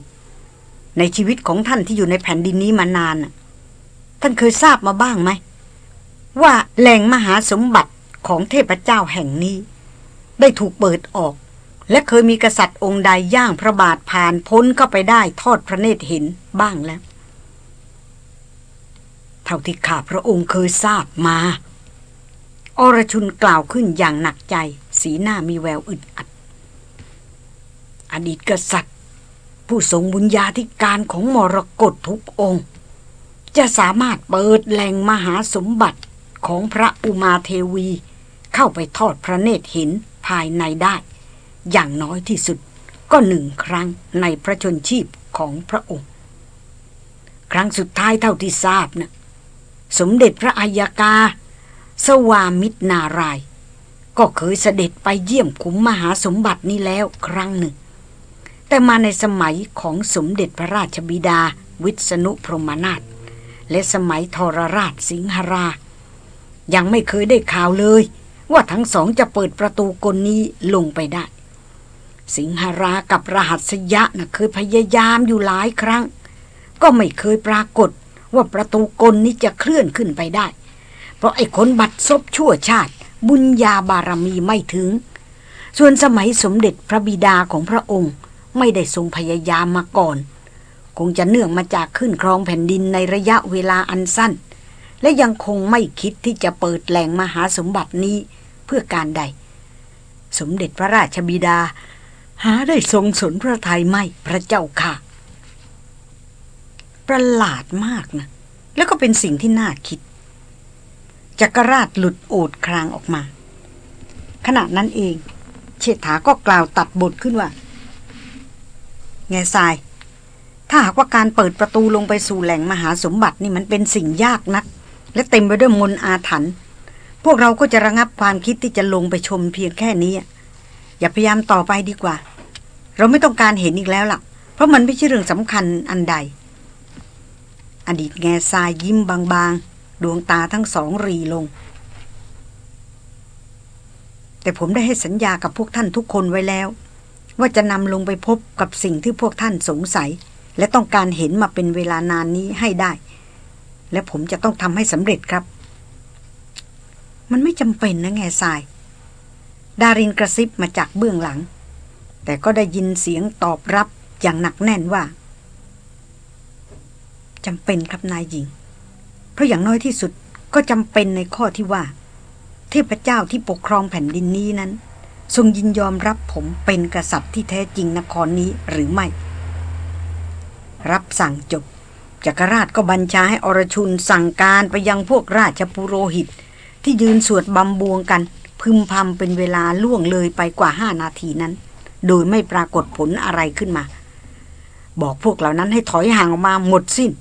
ในชีวิตของท่านที่อยู่ในแผ่นดินนี้มานาน ท่านเคยทราบมาบ้างไหม ว่าแหล่งมหาสมบัติของเทพเจ้าแห่งนี้ ได้ถูกเปิดออก และเคยมีกษัตริย์องค์ใดย่างพระบาทผ่านพ้นเข้าไปได้ทอดพระเนตรเห็นบ้างแล้ว เท่าที่ข้าพระองค์เคยทราบมา อรชุนกล่าวขึ้นอย่างหนักใจ สีหน้ามีแววอึดอัด อดีตกษัตริย์ ผู้ทรงบุญญาธิการของมรกตทุกองค์ จะสามารถเปิดแหล่งมหาสมบัติของพระอุมาเทวี เข้าไปทอดพระเนตรเห็นภายในได้ อย่างน้อยที่สุดก็หนึ่งครั้งในพระชนชีพของพระองค์ ครั้งสุดท้ายเท่าที่ทราบนะ สมเด็จพระอัยกา สวามิตรนาราย ก็เคยเสด็จไปเยี่ยมขุมมหาสมบัตินี้แล้วครั้งหนึ่ง แต่มาในสมัยของสมเด็จพระราชบิดาวิษณุพรหมนาถและสมัยทรราชสิงหรา ยังไม่เคยได้ข่าวเลย ว่าทั้งสองจะเปิดประตูกลนี้ลงไปได้ สิงหรากับรหัสยะนะ่ะเคยพยายามอยู่หลายครั้ง ก็ไม่เคยปรากฏ ว่าประตูกลนี้จะเคลื่อนขึ้นไปได้ เพราะไอ้คนบัดซบชั่วชาติ บุญญาบารมีไม่ถึง ส่วนสมัยสมเด็จพระบิดาของพระองค์ไม่ได้ทรงพยายามมาก่อน คงจะเนื่องมาจากขึ้นครองแผ่นดินในระยะเวลาอันสั้น และยังคงไม่คิดที่จะเปิดแหล่งมหาสมบัตินี้เพื่อการใด สมเด็จพระราชบิดา หาได้ทรงสนพระทัยไม่พระเจ้าค่ะ ประหลาดมากนะ แล้วก็เป็นสิ่งที่น่าคิด จักรราชหลุดโอดครางออกมา ขณะนั้นเอง เชษฐาก็กล่าวตัดบทขึ้นว่า แง่ทราย ถ้าหากว่าการเปิดประตูลงไปสู่แหล่งมหาสมบัตินี่มันเป็นสิ่งยากนัก และเต็มไปด้วยมนอาถรรพ์พวกเราก็จะระงับความคิดที่จะลงไปชมเพียงแค่นี้ อย่าพยายามต่อไปดีกว่า เราไม่ต้องการเห็นอีกแล้วล่ะ เพราะมันไม่ใช่เรื่องสำคัญอันใด อดีตแง่ทรายยิ้มบางๆ ดวงตาทั้งสองรีลง แต่ผมได้ให้สัญญากับพวกท่านทุกคนไว้แล้ว ว่าจะนำลงไปพบกับสิ่งที่พวกท่านสงสัย และต้องการเห็นมาเป็นเวลานานนี้ให้ได้ และผมจะต้องทำให้สำเร็จครับ มันไม่จำเป็นนะแง่ทราย ดารินกระซิบมาจากเบื้องหลัง แต่ก็ได้ยินเสียงตอบรับอย่างหนักแน่นว่า จำเป็นครับนายหญิง เพราะอย่างน้อยที่สุดก็จำเป็นในข้อที่ว่า เทพเจ้าที่ปกครองแผ่นดินนี้นั้น ทรงยินยอมรับผมเป็นกษัตริย์ที่แท้จริงนครนี้หรือไม่ รับสั่งจบจักรราชก็บัญชาให้อรชุนสั่งการไปยังพวกราชปุโรหิต ที่ยืนสวดบำบวงกัน พึมพำเป็นเวลาล่วงเลยไปกว่าห้านาทีนั้น โดยไม่ปรากฏผลอะไรขึ้นมา บอกพวกเหล่านั้นให้ถอยห่างออกมาหมดสิน้น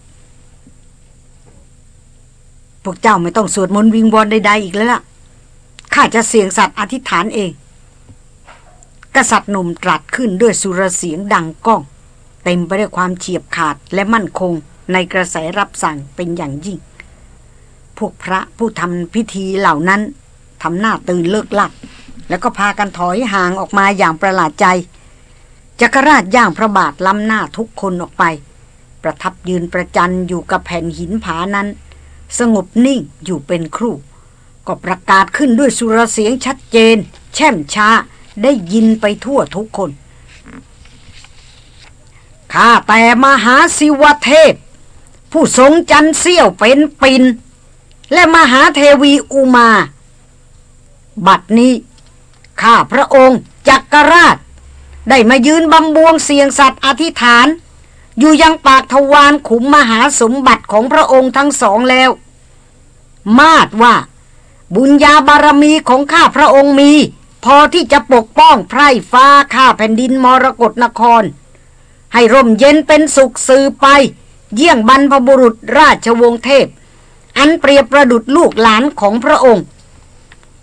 พวกเจ้าไม่ต้องสวดมนต์วิงวอนใดๆอีกแล้วล่ะ ข้าจะเสียงสัตว์อธิษฐานเอง กษัตริย์หนุ่มตรัสขึ้นด้วยสุรเสียงดังก้อง เต็มไปด้วยความเฉียบขาดและมั่นคงในกระแสรับสั่งเป็นอย่างยิ่ง พวกพระผู้ทำพิธีเหล่านั้นทำหน้าตื่นเลิกลัก แล้วก็พากันถอยห่างออกมาอย่างประหลาดใจ จักรราชย่างพระบาทล้ำหน้าทุกคนออกไป ประทับยืนประจันอยู่กับแผ่นหินผานั้น สงบนิ่งอยู่เป็นครู่ ก็ประกาศขึ้นด้วยสุรเสียงชัดเจน แช่มช้าได้ยินไปทั่วทุกคน ข้าแต่มหาศิวเทพ ผู้ทรงจันเสี้ยวเป็นปิน และมหาเทวีอุมา บัดนี้ ข้าพระองค์จักรราช ได้มายืนบำบวงเสียงสัตว์อธิษฐาน อยู่ยังปากทวารขุมมหาสมบัติของพระองค์ทั้งสองแล้ว มาดว่า บุญญาบารมีของข้าพระองค์มี พอที่จะปกป้องไพร่ฟ้าข้าแผ่นดินมรกรนคร ให้ร่มเย็นเป็นสุขสือไป เยี่ยงบรรพบุรุษราชวงศ์เทพ อันเปรียบประดุดลูกหลานของพระองค์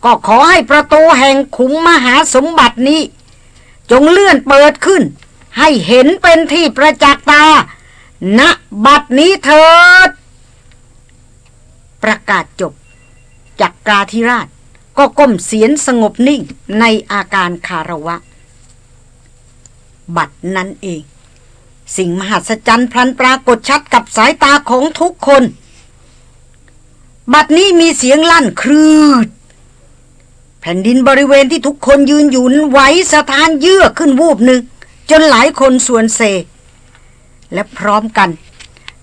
ก็ขอให้ประตูแห่งขุมมหาสมบัตินี้ จงเลื่อนเปิดขึ้น ให้เห็นเป็นที่ประจักษ์ตาณบัดนี้เถิด ประกาศจบ จักกราธิราชก็ก้มเสียนสงบนิ่งในอาการคาระวะ บัดนั้นเอง สิ่งมหัศจรรย์พลันปรากฏชัดกับสายตาของทุกคน บัดนี้มีเสียงลั่นครืด แผ่นดินบริเวณที่ทุกคนยืนอยู่ไหวสถานเยื่อขึ้นวูบหนึ่ง จนหลายคนส่วนเซ และพร้อมกัน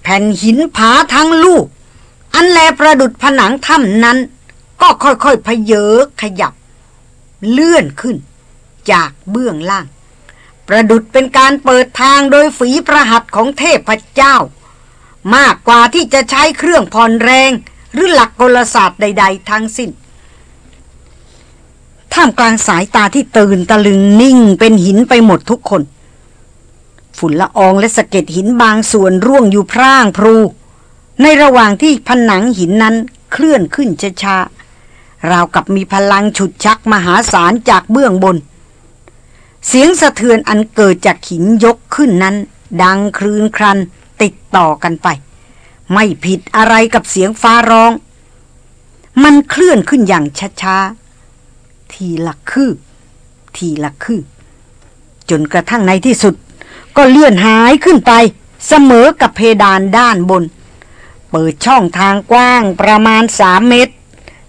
แผ่นหินผาทั้งลูก อันแลประดุดผนังถ้ำนั้น ก็ค่อยๆพเยอขยับ เลื่อนขึ้น จากเบื้องล่าง ประดุดเป็นการเปิดทางโดยฝีประหัตของเทพเจ้า มากกว่าที่จะใช้เครื่องผ่อนแรง หรือหลักกลศาสตร์ใด ๆ ทั้งสิ้นท่ามกลางสายตาที่ตื่นตะลึงนิ่งเป็นหินไปหมดทุกคน ฝุ่นละอองและสะเก็ดหินบางส่วนร่วงอยู่พร่างพรู ในระหว่างที่ผนังหินนั้นเคลื่อนขึ้นช้าๆราวกับมีพลังฉุดชักมหาศาลจากเบื้องบน เสียงสะเทือนอันเกิดจากหินยกขึ้นนั้น ดังคลืนครันติดต่อกันไป ไม่ผิดอะไรกับเสียงฟ้าร้อง มันเคลื่อนขึ้นอย่างช้าๆ ทีละคืบทีละคืบจนกระทั่งในที่สุด ก็เลื่อนหายขึ้นไปเสมอกับเพดานด้านบน เปิดช่องทางกว้างประมาณสามเมตร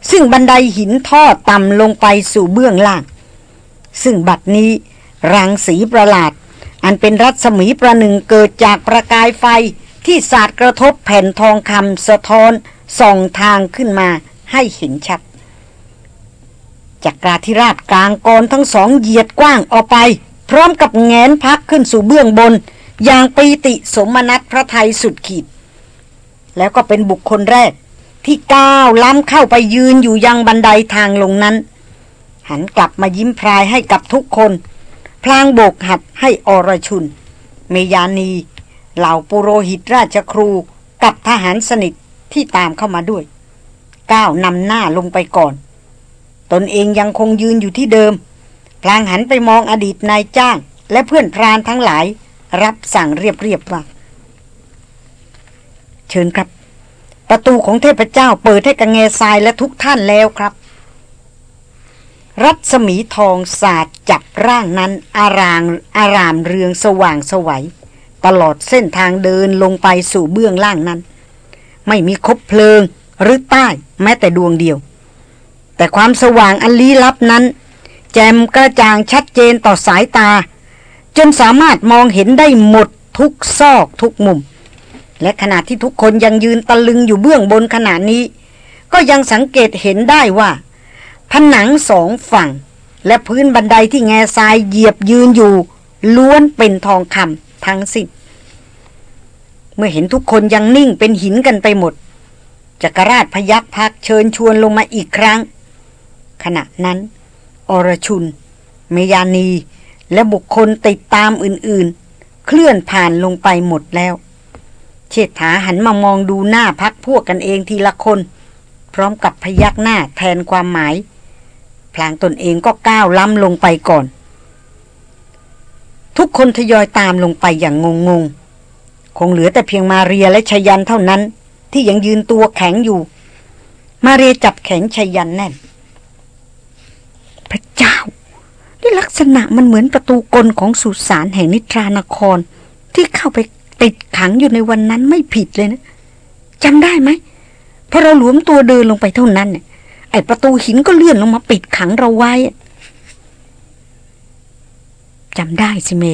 ซึ่งบันไดหินทอดต่ำลงไปสู่เบื้องล่าง ซึ่งบัดนี้รังสีประหลาด อันเป็นรัศมีประหนึ่งเกิดจากประกายไฟที่สาดกระทบแผ่นทองคำสะท้อนส่องทางขึ้นมาให้เห็นชัดจักราธิราชกลางกรทั้งสองเหยียดกว้างออกไป พร้อมกับแงนพักขึ้นสู่เบื้องบน อย่างปีติสมนัตพระไทยสุดขีด แล้วก็เป็นบุคคลแรก ที่ก้าวล้ำเข้าไปยืนอยู่ยังบันไดทางลงนั้น หันกลับมายิ้มพรายให้กับทุกคน พลางโบกหัดให้อรชุน เมยานี เหล่าปุโรหิตราชครูกับทหารสนิทที่ตามเข้ามาด้วย ก้าวนำหน้าลงไปก่อน ตนเองยังคงยืนอยู่ที่เดิม พลางหันไปมองอดีตนายจ้าง และเพื่อนพรานทั้งหลาย รับสั่งเรียบๆว่า เชิญครับ ประตูของเทพเจ้าเปิดให้กังเงซายและทุกท่านแล้วครับ รัศมีทองสาดจับร่างนั้น อารางอารามเรืองสว่างสวัย ตลอดเส้นทางเดินลงไปสู่เบื้องล่างนั้น ไม่มีคบเพลิงหรือใต้แม้แต่ดวงเดียว แต่ความสว่างอันลี้ลับนั้น แจมกระจ่างชัดเจนต่อสายตา จนสามารถมองเห็นได้หมดทุกซอกทุกมุม และขณะที่ทุกคนยังยืนตะลึงอยู่เบื้องบนขณะนี้ ก็ยังสังเกตเห็นได้ว่า ผนังสองฝั่ง และพื้นบันไดที่แง่ทรายเหยียบยืนอยู่ ล้วนเป็นทองคำทั้งสิ้นเมื่อเห็นทุกคนยังนิ่งเป็นหินกันไปหมดจักรราชพยักพักเชิญชวนลงมาอีกครั้ง ขณะนั้น อรชุน เมยานี และบุคคลติดตามอื่นๆ เคลื่อนผ่านลงไปหมดแล้ว เชษฐาหันมามองดูหน้าพักพวกกันเองทีละคน พร้อมกับพยักหน้าแทนความหมาย พลางตนเองก็ก้าวล้ำลงไปก่อน ทุกคนทยอยตามลงไปอย่างงงๆคงเหลือแต่เพียงมาเรียและชยันเท่านั้น ที่ยังยืนตัวแข็งอยู่ มาเรียจับแข็งชยันแน่น พระเจ้านี่ลักษณะมันเหมือนประตูกลของสุสานแห่งนิทรานคร ที่เข้าไป ติดขังอยู่ในวันนั้นไม่ผิดเลยนะจำได้ไหมพอเราหลวมตัวเดินลงไปเท่านั้นเนี่ยไอประตูหินก็เลื่อนลงมาปิดขังเราไว้จำได้สิเม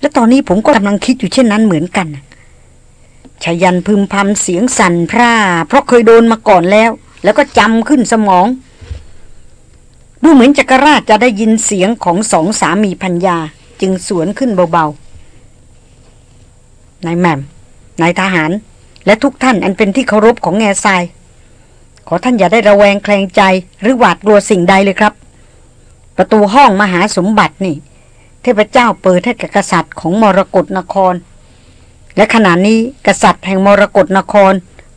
และตอนนี้ผมก็กำลังคิดอยู่เช่นนั้นเหมือนกันชายันพึมพำเสียงสั่นพร่า เพราะเคยโดนมาก่อนแล้ว แล้วก็จำขึ้นสมอง ดูเหมือนจักรราชจะได้ยินเสียงของสองสามีพัญญา จึงสวนขึ้นเบาๆ นายแม่มนายทหาร และทุกท่านอันเป็นที่เคารพของแง่ทราย ขอท่านอย่าได้ระแวงแคลงใจหรือหวาดกลัวสิ่งใดเลยครับ ประตูห้องมหาสมบัตินี่ เทพเจ้าเปิดให้กับกษัตริย์ของมรกรนคร และขณะนี้กษัตริย์แห่งมรกรนคร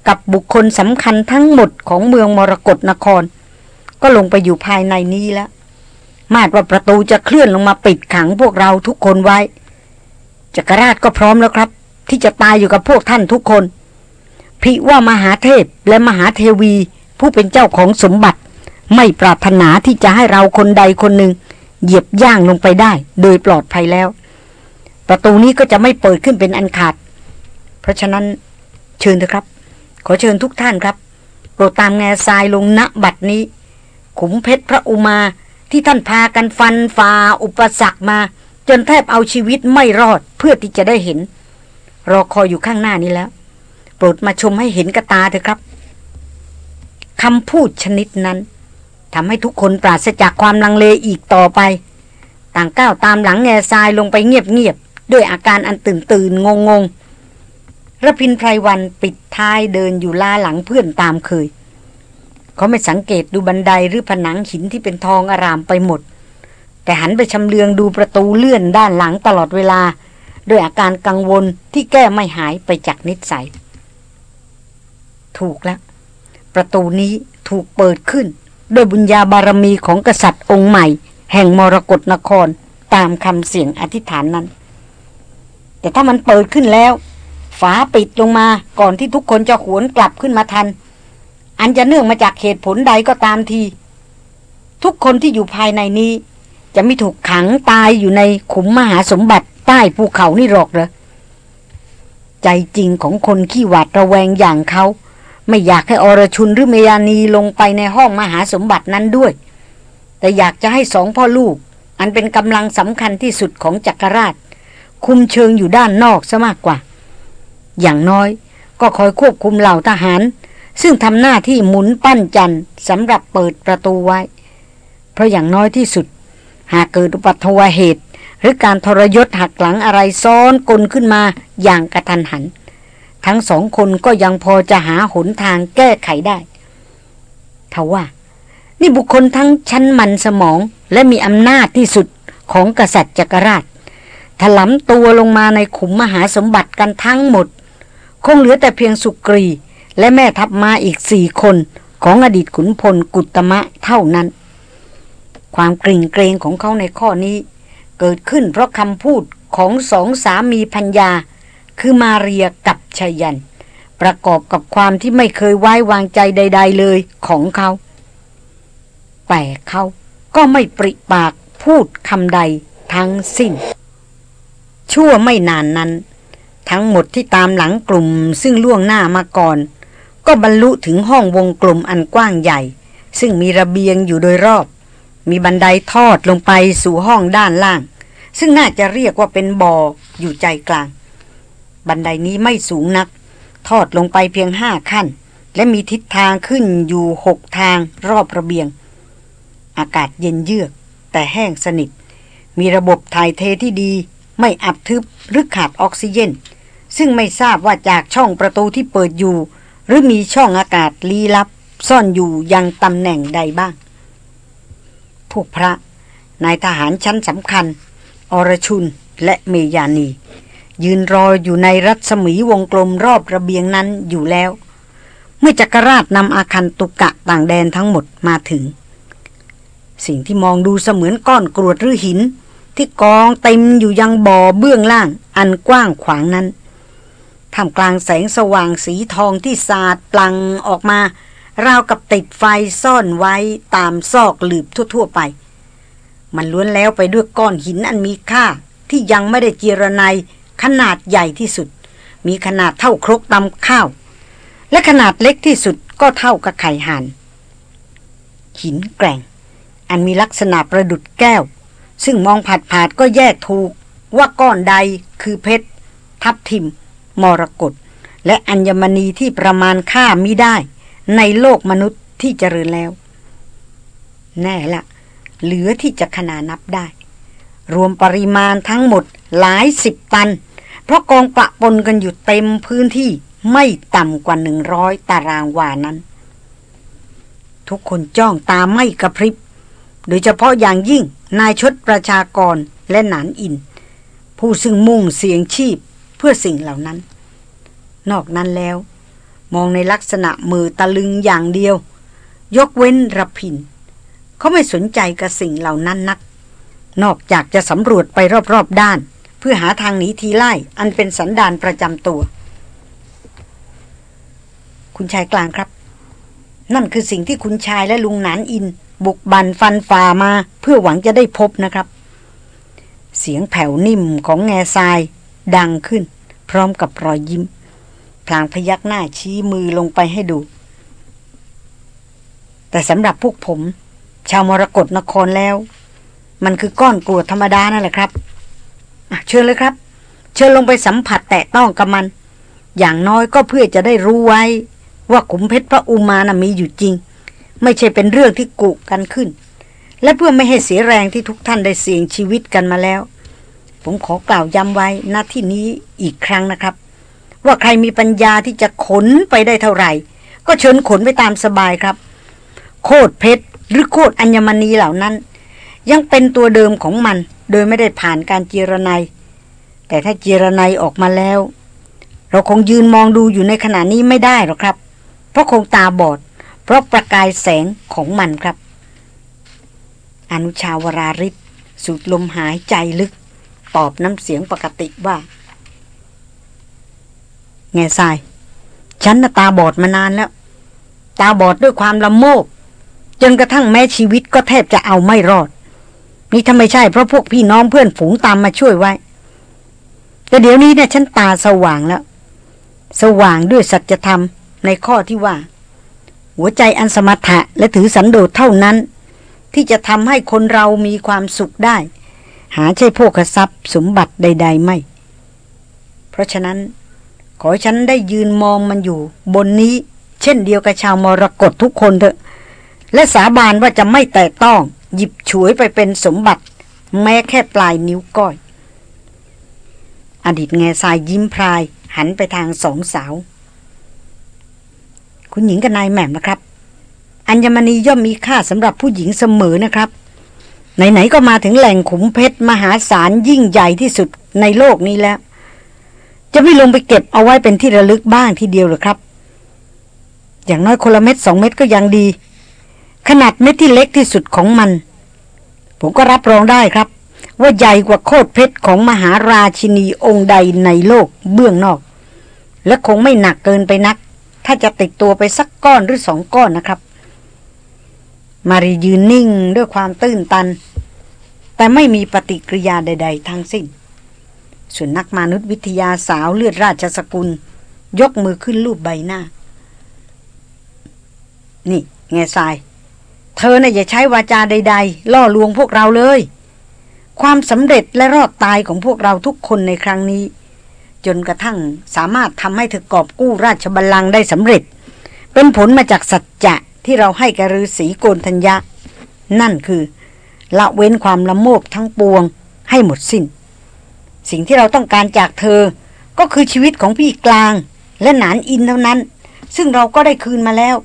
กับบุคคลสำคัญทั้งหมดของเมืองมรกรนคร ก็ลงไปอยู่ภายในนี้แล้วมาดว่าประตูจะเคลื่อนลงมาปิดขังพวกเราทุกคนไว้จักรราชก็พร้อมแล้วครับ ที่จะตายอยู่กับพวกท่านทุกคนพิว่ามหาเทพและมหาเทวี ผู้เป็นเจ้าของสมบัติ ไม่ปรารถนาที่จะให้เราคนใดคนหนึ่ง เหยียบย่างลงไปได้ โดยปลอดภัยแล้ว ประตูนี้ก็จะไม่เปิดขึ้นเป็นอันขาด เพราะฉะนั้นเชิญเถอะครับ ขอเชิญทุกท่านครับโปรดตามแง่ทรายลงณบัดนี้ ขุมเพชรพระอุมาที่ท่านพากันฟันฝ่าอุปสรรคมา จนแทบเอาชีวิตไม่รอดเพื่อที่จะได้เห็น รอคอยอยู่ข้างหน้านี้แล้ว โปรดมาชมให้เห็นกระตาเถอะครับคำพูดชนิดนั้นทำให้ทุกคนปราศจากความลังเลอีกต่อไป ต่างก้าวตามหลังแง่ทรายลงไปเงียบๆด้วยอาการอันตื่นตื่นงงงระพินไพรวันปิดท้ายเดินอยู่ล่าหลังเพื่อนตามเคย เขาไม่สังเกตดูบันไดหรือผนังหินที่เป็นทองอารามไปหมด แต่หันไปชำเลืองดูประตูเลื่อนด้านหลังตลอดเวลา ด้วยอาการกังวลที่แก้ไม่หายไปจากนิสัย ถูกแล้ว ประตูนี้ถูกเปิดขึ้นด้วยบุญญาบารมีของกษัตริย์องค์ใหม่ แห่งมรกรนครตามคำเสียงอธิษฐานนั้น แต่ถ้ามันเปิดขึ้นแล้ว ฝาปิดลงมาก่อนที่ทุกคนจะหวนกลับขึ้นมาทัน อันจะเนื่องมาจากเหตุผลใดก็ตามที ทุกคนที่อยู่ภายในนี้ จะไม่ถูกขังตายอยู่ในขุมมหาสมบัติ ใต้ภูเขานี่หรอกเหรอใจจริงของคนขี้หวาดระแวงอย่างเขาไม่อยากให้อรชุนหรือเมยานีลงไปในห้องมหาสมบัตินั้นด้วย แต่อยากจะให้สองพ่อลูก อันเป็นกำลังสำคัญที่สุดของจักรราช คุมเชิงอยู่ด้านนอกซะมากกว่า อย่างน้อยก็คอยควบคุมเหล่าทหาร ซึ่งทำหน้าที่หมุนปั้นจันสำหรับเปิดประตูไว้ เพราะอย่างน้อยที่สุด หากเกิดอุบัติเหตุ หรือการทรยศหักหลังอะไรซ้อนกลขึ้นมาอย่างกระทันหัน ทั้งสองคนก็ยังพอจะหาหนทางแก้ไขได้ทว่า นี่บุคคลทั้งชั้นมันสมองและมีอำนาจที่สุดของกษัตริย์จักรราชถลำตัวลงมาในขุมมหาสมบัติกันทั้งหมด คงเหลือแต่เพียงสุกรี และแม่ทัพมาอีกสี่คนของอดีตขุนพลกุตมะเท่านั้น ความกริ่งเกรงของเขาในข้อนี้ เกิดขึ้นเพราะคำพูดของสองสามีพัญญา คือมาเรียกับชยัน ประกอบกับความที่ไม่เคยไว้วางใจใด ๆ เลยของเขา แต่เขาก็ไม่ปริปากพูดคำใดทั้งสิ้น ชั่วไม่นานนั้น ทั้งหมดที่ตามหลังกลุ่มซึ่งล่วงหน้ามาก่อน ก็บรรลุถึงห้องวงกลมอันกว้างใหญ่ ซึ่งมีระเบียงอยู่โดยรอบ มีบันไดทอดลงไปสู่ห้องด้านล่าง ซึ่งน่าจะเรียกว่าเป็นบ่ออยู่ใจกลาง บันไดนี้ไม่สูงนัก ทอดลงไปเพียงห้าขั้น และมีทิศทางขึ้นอยู่หกทางรอบระเบียง อากาศเย็นเยือก แต่แห้งสนิท มีระบบถ่ายเทที่ดี ไม่อับทึบหรือขาดออกซิเจนซึ่งไม่ทราบว่าจากช่องประตูที่เปิดอยู่ หรือมีช่องอากาศลี้ลับ ซ่อนอยู่ยังตำแหน่งใดบ้าง พวกพระ นายทหารชั้นสำคัญ อรชุนและเมยานี ยืนรออยู่ในรัศมีวงกลมรอบระเบียงนั้นอยู่แล้ว เมื่อจักรราชนำอาคันตุกะต่างแดนทั้งหมดมาถึง สิ่งที่มองดูเสมือนก้อนกรวดหรือหิน ที่กองเต็มอยู่ยังบ่อเบื้องล่าง อันกว้างขวางนั้นท่ามกลางแสงสว่างสีทองที่สาดปลังออกมา ราวกับติดไฟซ่อนไว้ตามซอกหลืบทั่ว ๆ ไป มันล้วนแล้วไปด้วยก้อนหินอันมีค่าที่ยังไม่ได้เจรไนขนาดใหญ่ที่สุด มีขนาดเท่าครกตำข้าว และขนาดเล็กที่สุดก็เท่ากับไข่ห่านหินแกร่ง อันมีลักษณะประดุดแก้ว ซึ่งมองผัดผาดก็แยกถูกว่าก้อนใดคือเพชร ทับทิม มรกตและอัญมณีที่ประมาณค่ามิได้ ในโลกมนุษย์ที่เจริญแล้ว แน่ละ เหลือที่จะขนานับได้ รวมปริมาณทั้งหมดหลายสิบตัน เพราะกองปะปนกันอยู่เต็มพื้นที่ไม่ต่ำกว่าหนึ่งร้อยตารางวานั้น ทุกคนจ้องตาไม่กระพริบ โดยเฉพาะอย่างยิ่งนายชดประชากรและหนานอิน ผู้ซึ่งมุ่งเสียงชีพเพื่อสิ่งเหล่านั้น นอกนั้นแล้ว มองในลักษณะมือตะลึงอย่างเดียว ยกเว้นระพิน เขาไม่สนใจกับสิ่งเหล่านั้นนัก นอกจากจะสำรวจไปรอบๆด้าน เพื่อหาทางหนีทีไล่อันเป็นสันดานประจำตัว คุณชายกลางครับ นั่นคือสิ่งที่คุณชายและลุงหนานอิน บุกบันฟันฝ่ามา เพื่อหวังจะได้พบนะครับ เสียงแผ่วนิ่มของแง่ทรายดังขึ้น พร้อมกับรอยยิ้ม พลางพยักหน้าชี้มือลงไปให้ดู แต่สำหรับพวกผม ชาวมรกรนครแล้ว มันคือก้อนกรวดธรรมดานั่นแหละครับเชิญเลยครับ เชิญลงไปสัมผัสแตะต้องกับมัน อย่างน้อยก็เพื่อจะได้รู้ไว้ ว่าขุมเพชรพระอุมานะมีอยู่จริง ไม่ใช่เป็นเรื่องที่กุกันขึ้น และเพื่อไม่ให้เสียแรงที่ทุกท่านได้เสี่ยงชีวิตกันมาแล้ว ผมขอกล่าวย้ำไว้ณที่นี้อีกครั้งนะครับ ว่าใครมีปัญญาที่จะขนไปได้เท่าไหร่ ก็เชิญขนไปตามสบายครับ โคดเพชรหรือโคดอัญมณีเหล่านั้น ยังเป็นตัวเดิมของมัน โดยไม่ได้ผ่านการเจรไนแต่ถ้าเจรไนออกมาแล้ว เราคงยืนมองดูอยู่ในขณะนี้ไม่ได้หรอกครับ เพราะคงตาบอด เพราะประกายแสงของมันครับ อนุชาวราริศสูดลมหายใจลึก ตอบน้ำเสียงปกติว่า แง่ทราย ฉันน่ะตาบอดมานานแล้ว ตาบอดด้วยความละโมบจนกระทั่งแม้ชีวิตก็แทบจะเอาไม่รอด นี่ถ้าไมใช่เพราะพวกพี่น้องเพื่อนฝูงตามมาช่วยไว้ แต่เดี๋ยวนี้เนี่ยฉันตาสว่างแล้ว สว่างด้วยสัจธรรมในข้อที่ว่า หัวใจอันสมถะและถือสันโดษเท่านั้น ที่จะทำให้คนเรามีความสุขได้ หาใช่พวกทรัพย์สมบัติใด ๆ ไม่ เพราะฉะนั้น ขอฉันได้ยืนมองมันอยู่ บนนี้ เช่นเดียวกับชาวมรกตทุกคนเถอะ และสาบานว่าจะไม่แตะต้อง หยิบฉวยไปเป็นสมบัติ แม้แค่ปลายนิ้วก้อย อดีตแง่ทรายยิ้มพราย หันไปทางสองสาว คุณหญิงกับนายแหม่มนะครับ อัญมณีย่อมมีค่าสำหรับผู้หญิงเสมอนะครับไหนๆก็มาถึงแหล่งขุมเพชรมหาศาลยิ่งใหญ่ที่สุดในโลกนี้แล้ว จะไม่ลงไปเก็บเอาไว้เป็นที่ระลึกบ้างทีเดียวหรือครับ อย่างน้อยคนละเม็ดสองเม็ดก็ยังดี ขนาดเม็ดที่เล็กที่สุดของมัน ผมก็รับรองได้ครับ ว่าใหญ่กว่าโคตรเพชรของมหาราชินีองค์ใดในโลกเบื้องนอก และคงไม่หนักเกินไปนัก ถ้าจะติดตัวไปสักก้อนหรือสองก้อนนะครับ มารียืนนิ่งด้วยความตื้นตัน แต่ไม่มีปฏิกิริยาใด ๆ ทั้งสิ้น ส่วนนักมนุษยวิทยาสาวเลือดราชสกุล ยกมือขึ้นรูปใบหน้า นี่ แง่ทราย เธอน่ะอย่าใช้วาจาใด ๆ ล่อลวงพวกเราเลย ความสำเร็จและรอดตายของพวกเราทุกคนในครั้งนี้ จนกระทั่งสามารถทำให้เธอกอบกู้ราชบัลลังก์ได้สำเร็จ เป็นผลมาจากสัจจะที่เราให้กระฤาษีโกนธัญญะ นั่นคือ ละเว้นความละโมบทั้งปวงให้หมดสิน้น สิ่งที่เราต้องการจากเธอ ก็คือชีวิตของพี่กลาง และหนานอินเท่านั้น ซึ่งเราก็ได้คืนมาแล้ว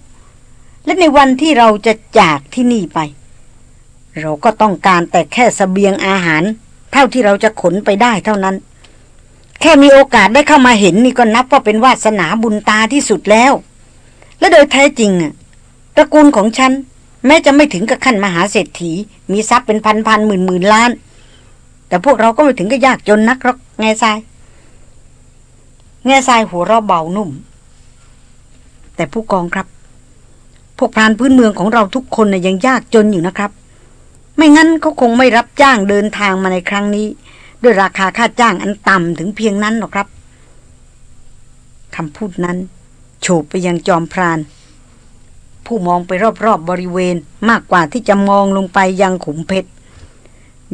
และในวันที่เราจะจากที่นี่ไป เราก็ต้องการแต่แค่สเสบียงอาหาร เท่าที่เราจะขนไปได้เท่านั้น แค่มีโอกาสได้เข้ามาเห็นนี่ก็นับว่าเป็นวาสนาบุญตาที่สุดแล้ว และโดยแท้จริงตระกูลของฉันแม้จะไม่ถึงกับขั้นมหาเศรษฐี มีทรัพย์เป็นพันพันหมื่นหมื่นล้าน แต่พวกเราก็ไม่ถึงกับยากจนนักหรอกแง่ทรายแง่ทรายหัวเราะเบานุ่ม แต่ผู้กองครับ พวกพรานพื้นเมืองของเราทุกคนนะ่ยยังยากจนอยู่นะครับ ไม่งั้นเขาคงไม่รับจ้างเดินทางมาในครั้งนี้ ด้วยราคาค่าจ้างอันต่ำถึงเพียงนั้นหรอกครับคำพูดนั้น โฉบไปยังจอมพราน ผู้มองไปรอบๆบบริเวณมากกว่าที่จะมองลงไปยังขุมเพชร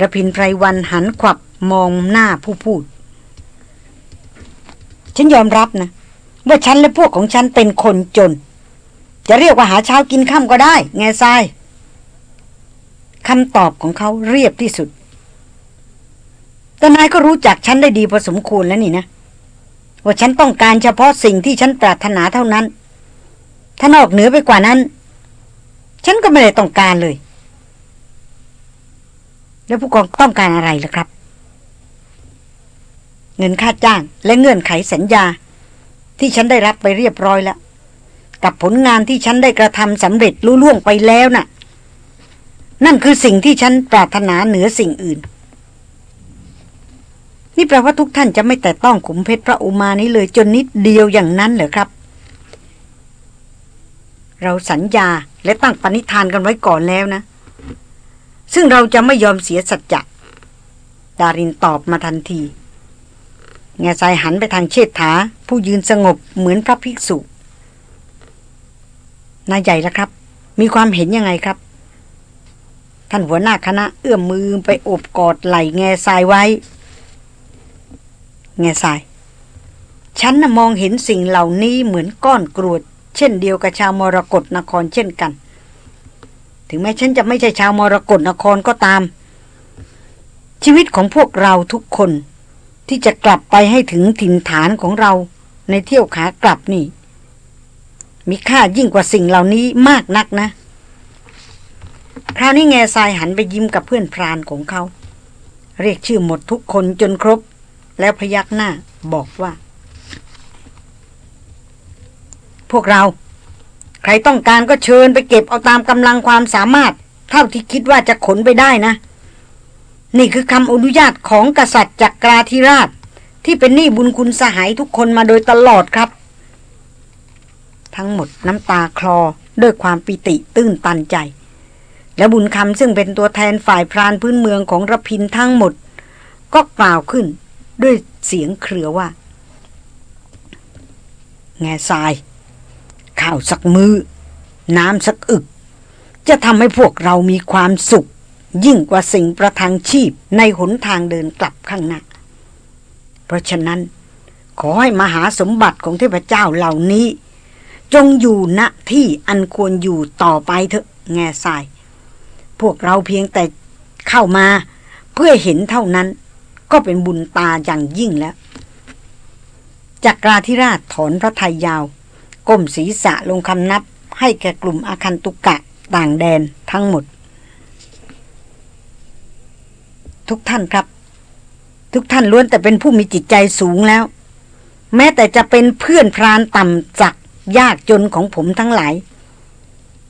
ระพินไพรวันหันขวับมองหน้าผู้พูด ฉันยอมรับนะ ว่าฉันและพวกของฉันเป็นคนจน จะเรียกว่าหาเช้ากินค่ำก็ได้ แง่ทรายคำตอบของเขาเรียบที่สุด แต่นายก็รู้จักฉันได้ดีพอสมควรแล้วนี่นะ ว่าฉันต้องการเฉพาะสิ่งที่ฉันปรารถนาเท่านั้น ถ้านอกเหนือไปกว่านั้น ฉันก็ไม่ได้ต้องการเลย แล้วผู้กองต้องการอะไรล่ะครับ เงินค่าจ้างและเงื่อนไขสัญญา ที่ฉันได้รับไปเรียบร้อยแล้ว กับผลงานที่ฉันได้กระทำสำเร็จลุล่วงไปแล้วนะ่ะ นั่นคือสิ่งที่ฉันปรารถนาเหนือสิ่งอื่น นี่แปลว่าทุกท่านจะไม่แต่ต้องขุมเพชรพระอุมานี้เลยจนนิดเดียวอย่างนั้นเหรอครับ เราสัญญาและตั้งปณิธานกันไว้ก่อนแล้วนะ ซึ่งเราจะไม่ยอมเสียสัจจะดารินตอบมาทันที แง่ทรายหันไปทางเชษฐา ผู้ยืนสงบเหมือนพระภิกษุ นายใหญ่แล้วครับ มีความเห็นยังไงครับ ท่านหัวหน้าคณะเอื้อมมือไปอบกอดไหล่แง่ทรายไว้ แง่ทราย ฉันน่ะมองเห็นสิ่งเหล่านี้เหมือนก้อนกรวด เช่นเดียวกับชาวมรกรนครเช่นกัน ถึงแม้ฉันจะไม่ใช่ชาวมรกรนครก็ตาม ชีวิตของพวกเราทุกคน ที่จะกลับไปให้ถึงถิ่นฐานของเราในเที่ยวขากลับนี่ มีค่ายิ่งกว่าสิ่งเหล่านี้มากนักนะ คราวนี้แง่ทรายหันไปยิ้มกับเพื่อนพรานของเขา เรียกชื่อหมดทุกคนจนครบ แล้วพยักหน้าบอกว่า พวกเรา ใครต้องการก็เชิญไปเก็บเอาตามกำลังความสามารถ เท่าที่คิดว่าจะขนไปได้นะ นี่คือคำอนุญาตของกษัตริย์จักราธิราช ที่เป็นหนี้บุญคุณสหายทุกคนมาโดยตลอดครับ ทั้งหมดน้ำตาคลอด้วยความปิติตื้นตันใจ และบุญคำซึ่งเป็นตัวแทนฝ่ายพรานพื้นเมืองของระพินทั้งหมด ก็กล่าวขึ้นด้วยเสียงเครือว่า แง่ทราย ข้าวสักมือน้ำสักอึก จะทำให้พวกเรามีความสุข ยิ่งกว่าสิ่งประทังชีพในหนทางเดินกลับข้างหน้า เพราะฉะนั้น ขอให้มหาสมบัติของเทพเจ้าเหล่านี้ จงอยู่ณที่อันควรอยู่ต่อไปเถอะแง่ทราย พวกเราเพียงแต่เข้ามาเพื่อเห็นเท่านั้น ก็เป็นบุญตาอย่างยิ่งแล้วจักราธิราชถอนพระทัยยาว ก้มศีรษะลงคำนับให้แก่กลุ่มอาคันตุกะต่างแดนทั้งหมด ทุกท่านครับ ทุกท่านล้วนแต่เป็นผู้มีจิตใจสูงแล้ว แม้แต่จะเป็นเพื่อนพรานต่ำจักยากจนของผมทั้งหลาย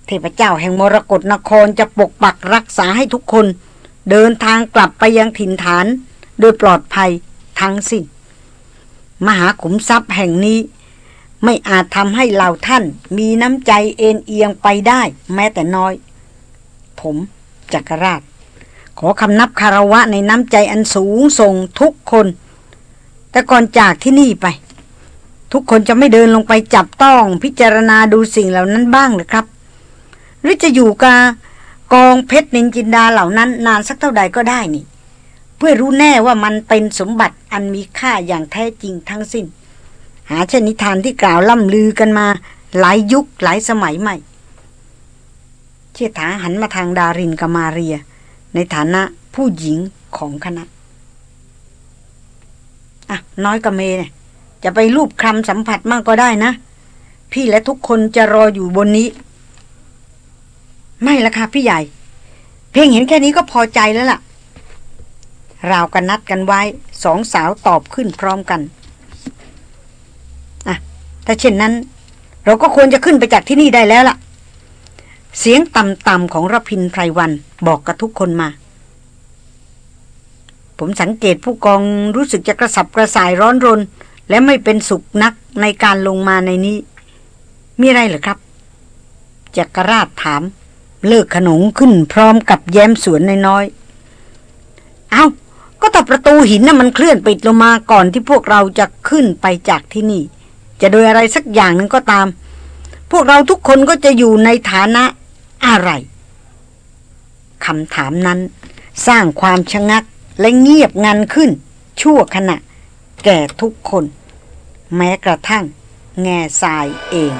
เทพเจ้าแห่งมรกรนครจะปกปักรักษาให้ทุกคน เดินทางกลับไปยังถิ่นฐาน โดยปลอดภัยทั้งสิ้นมหาขุมทรัพย์แห่งนี้ ไม่อาจทำให้เหล่าท่านมีน้ำใจเอ็นเอียงไปได้แม้แต่น้อย ผมจักรราช ขอคำนับคารวะในน้ำใจอันสูงส่งทุกคน แต่ก่อนจากที่นี่ไป ทุกคนจะไม่เดินลงไปจับต้องพิจารณาดูสิ่งเหล่านั้นบ้างหรือครับ หรือจะอยู่กับกองเพชรนินจินดาเหล่านั้น นานสักเท่าใดก็ได้นี่ เพื่อรู้แน่ว่ามันเป็นสมบัติอันมีค่าอย่างแท้จริงทั้งสิ้น หาเช่นนิทานที่กล่าวล่ำลือกันมา หลายยุคหลายสมัยใหม่ เชี่ยถาหันมาทางดารินกามาเรีย ในฐานะผู้หญิงของคณะ อะ น้อยกับเมเนี่ย จะไปรูปคำสัมผัสมากก็ได้นะ พี่และทุกคนจะรออยู่บนนี้ ไม่ละค่ะพี่ใหญ่ เพียงเห็นแค่นี้ก็พอใจแล้วล่ะราวกันนัดกันไว้ สองสาวตอบขึ้นพร้อมกัน ถ้าเช่นนั้น เราก็ควรจะขึ้นไปจากที่นี่ได้แล้วล่ะ เสียงต่ำๆของรพินไพรวันบอกกับทุกคนมา ผมสังเกตผู้กองรู้สึกจะกระสับกระส่ายร้อนรน และไม่เป็นสุขนักในการลงมาในนี้ มีอะไรเหรอครับจักรราชถาม เลิกขนงขึ้นพร้อมกับแย้มสวนน้อยๆเอา้าก็ต่ประตูหินน่ะมันเคลื่อนปิดลงมาก่อนที่พวกเราจะขึ้นไปจากที่นี่ จะโดยอะไรสักอย่างหนึ่งก็ตาม พวกเราทุกคนก็จะอยู่ในฐานะอะไรคำถามนั้น สร้างความชะงักและเงียบงันขึ้น ชั่วขณะ แก่ทุกคน แม้กระทั่ง แง่ทรายเอง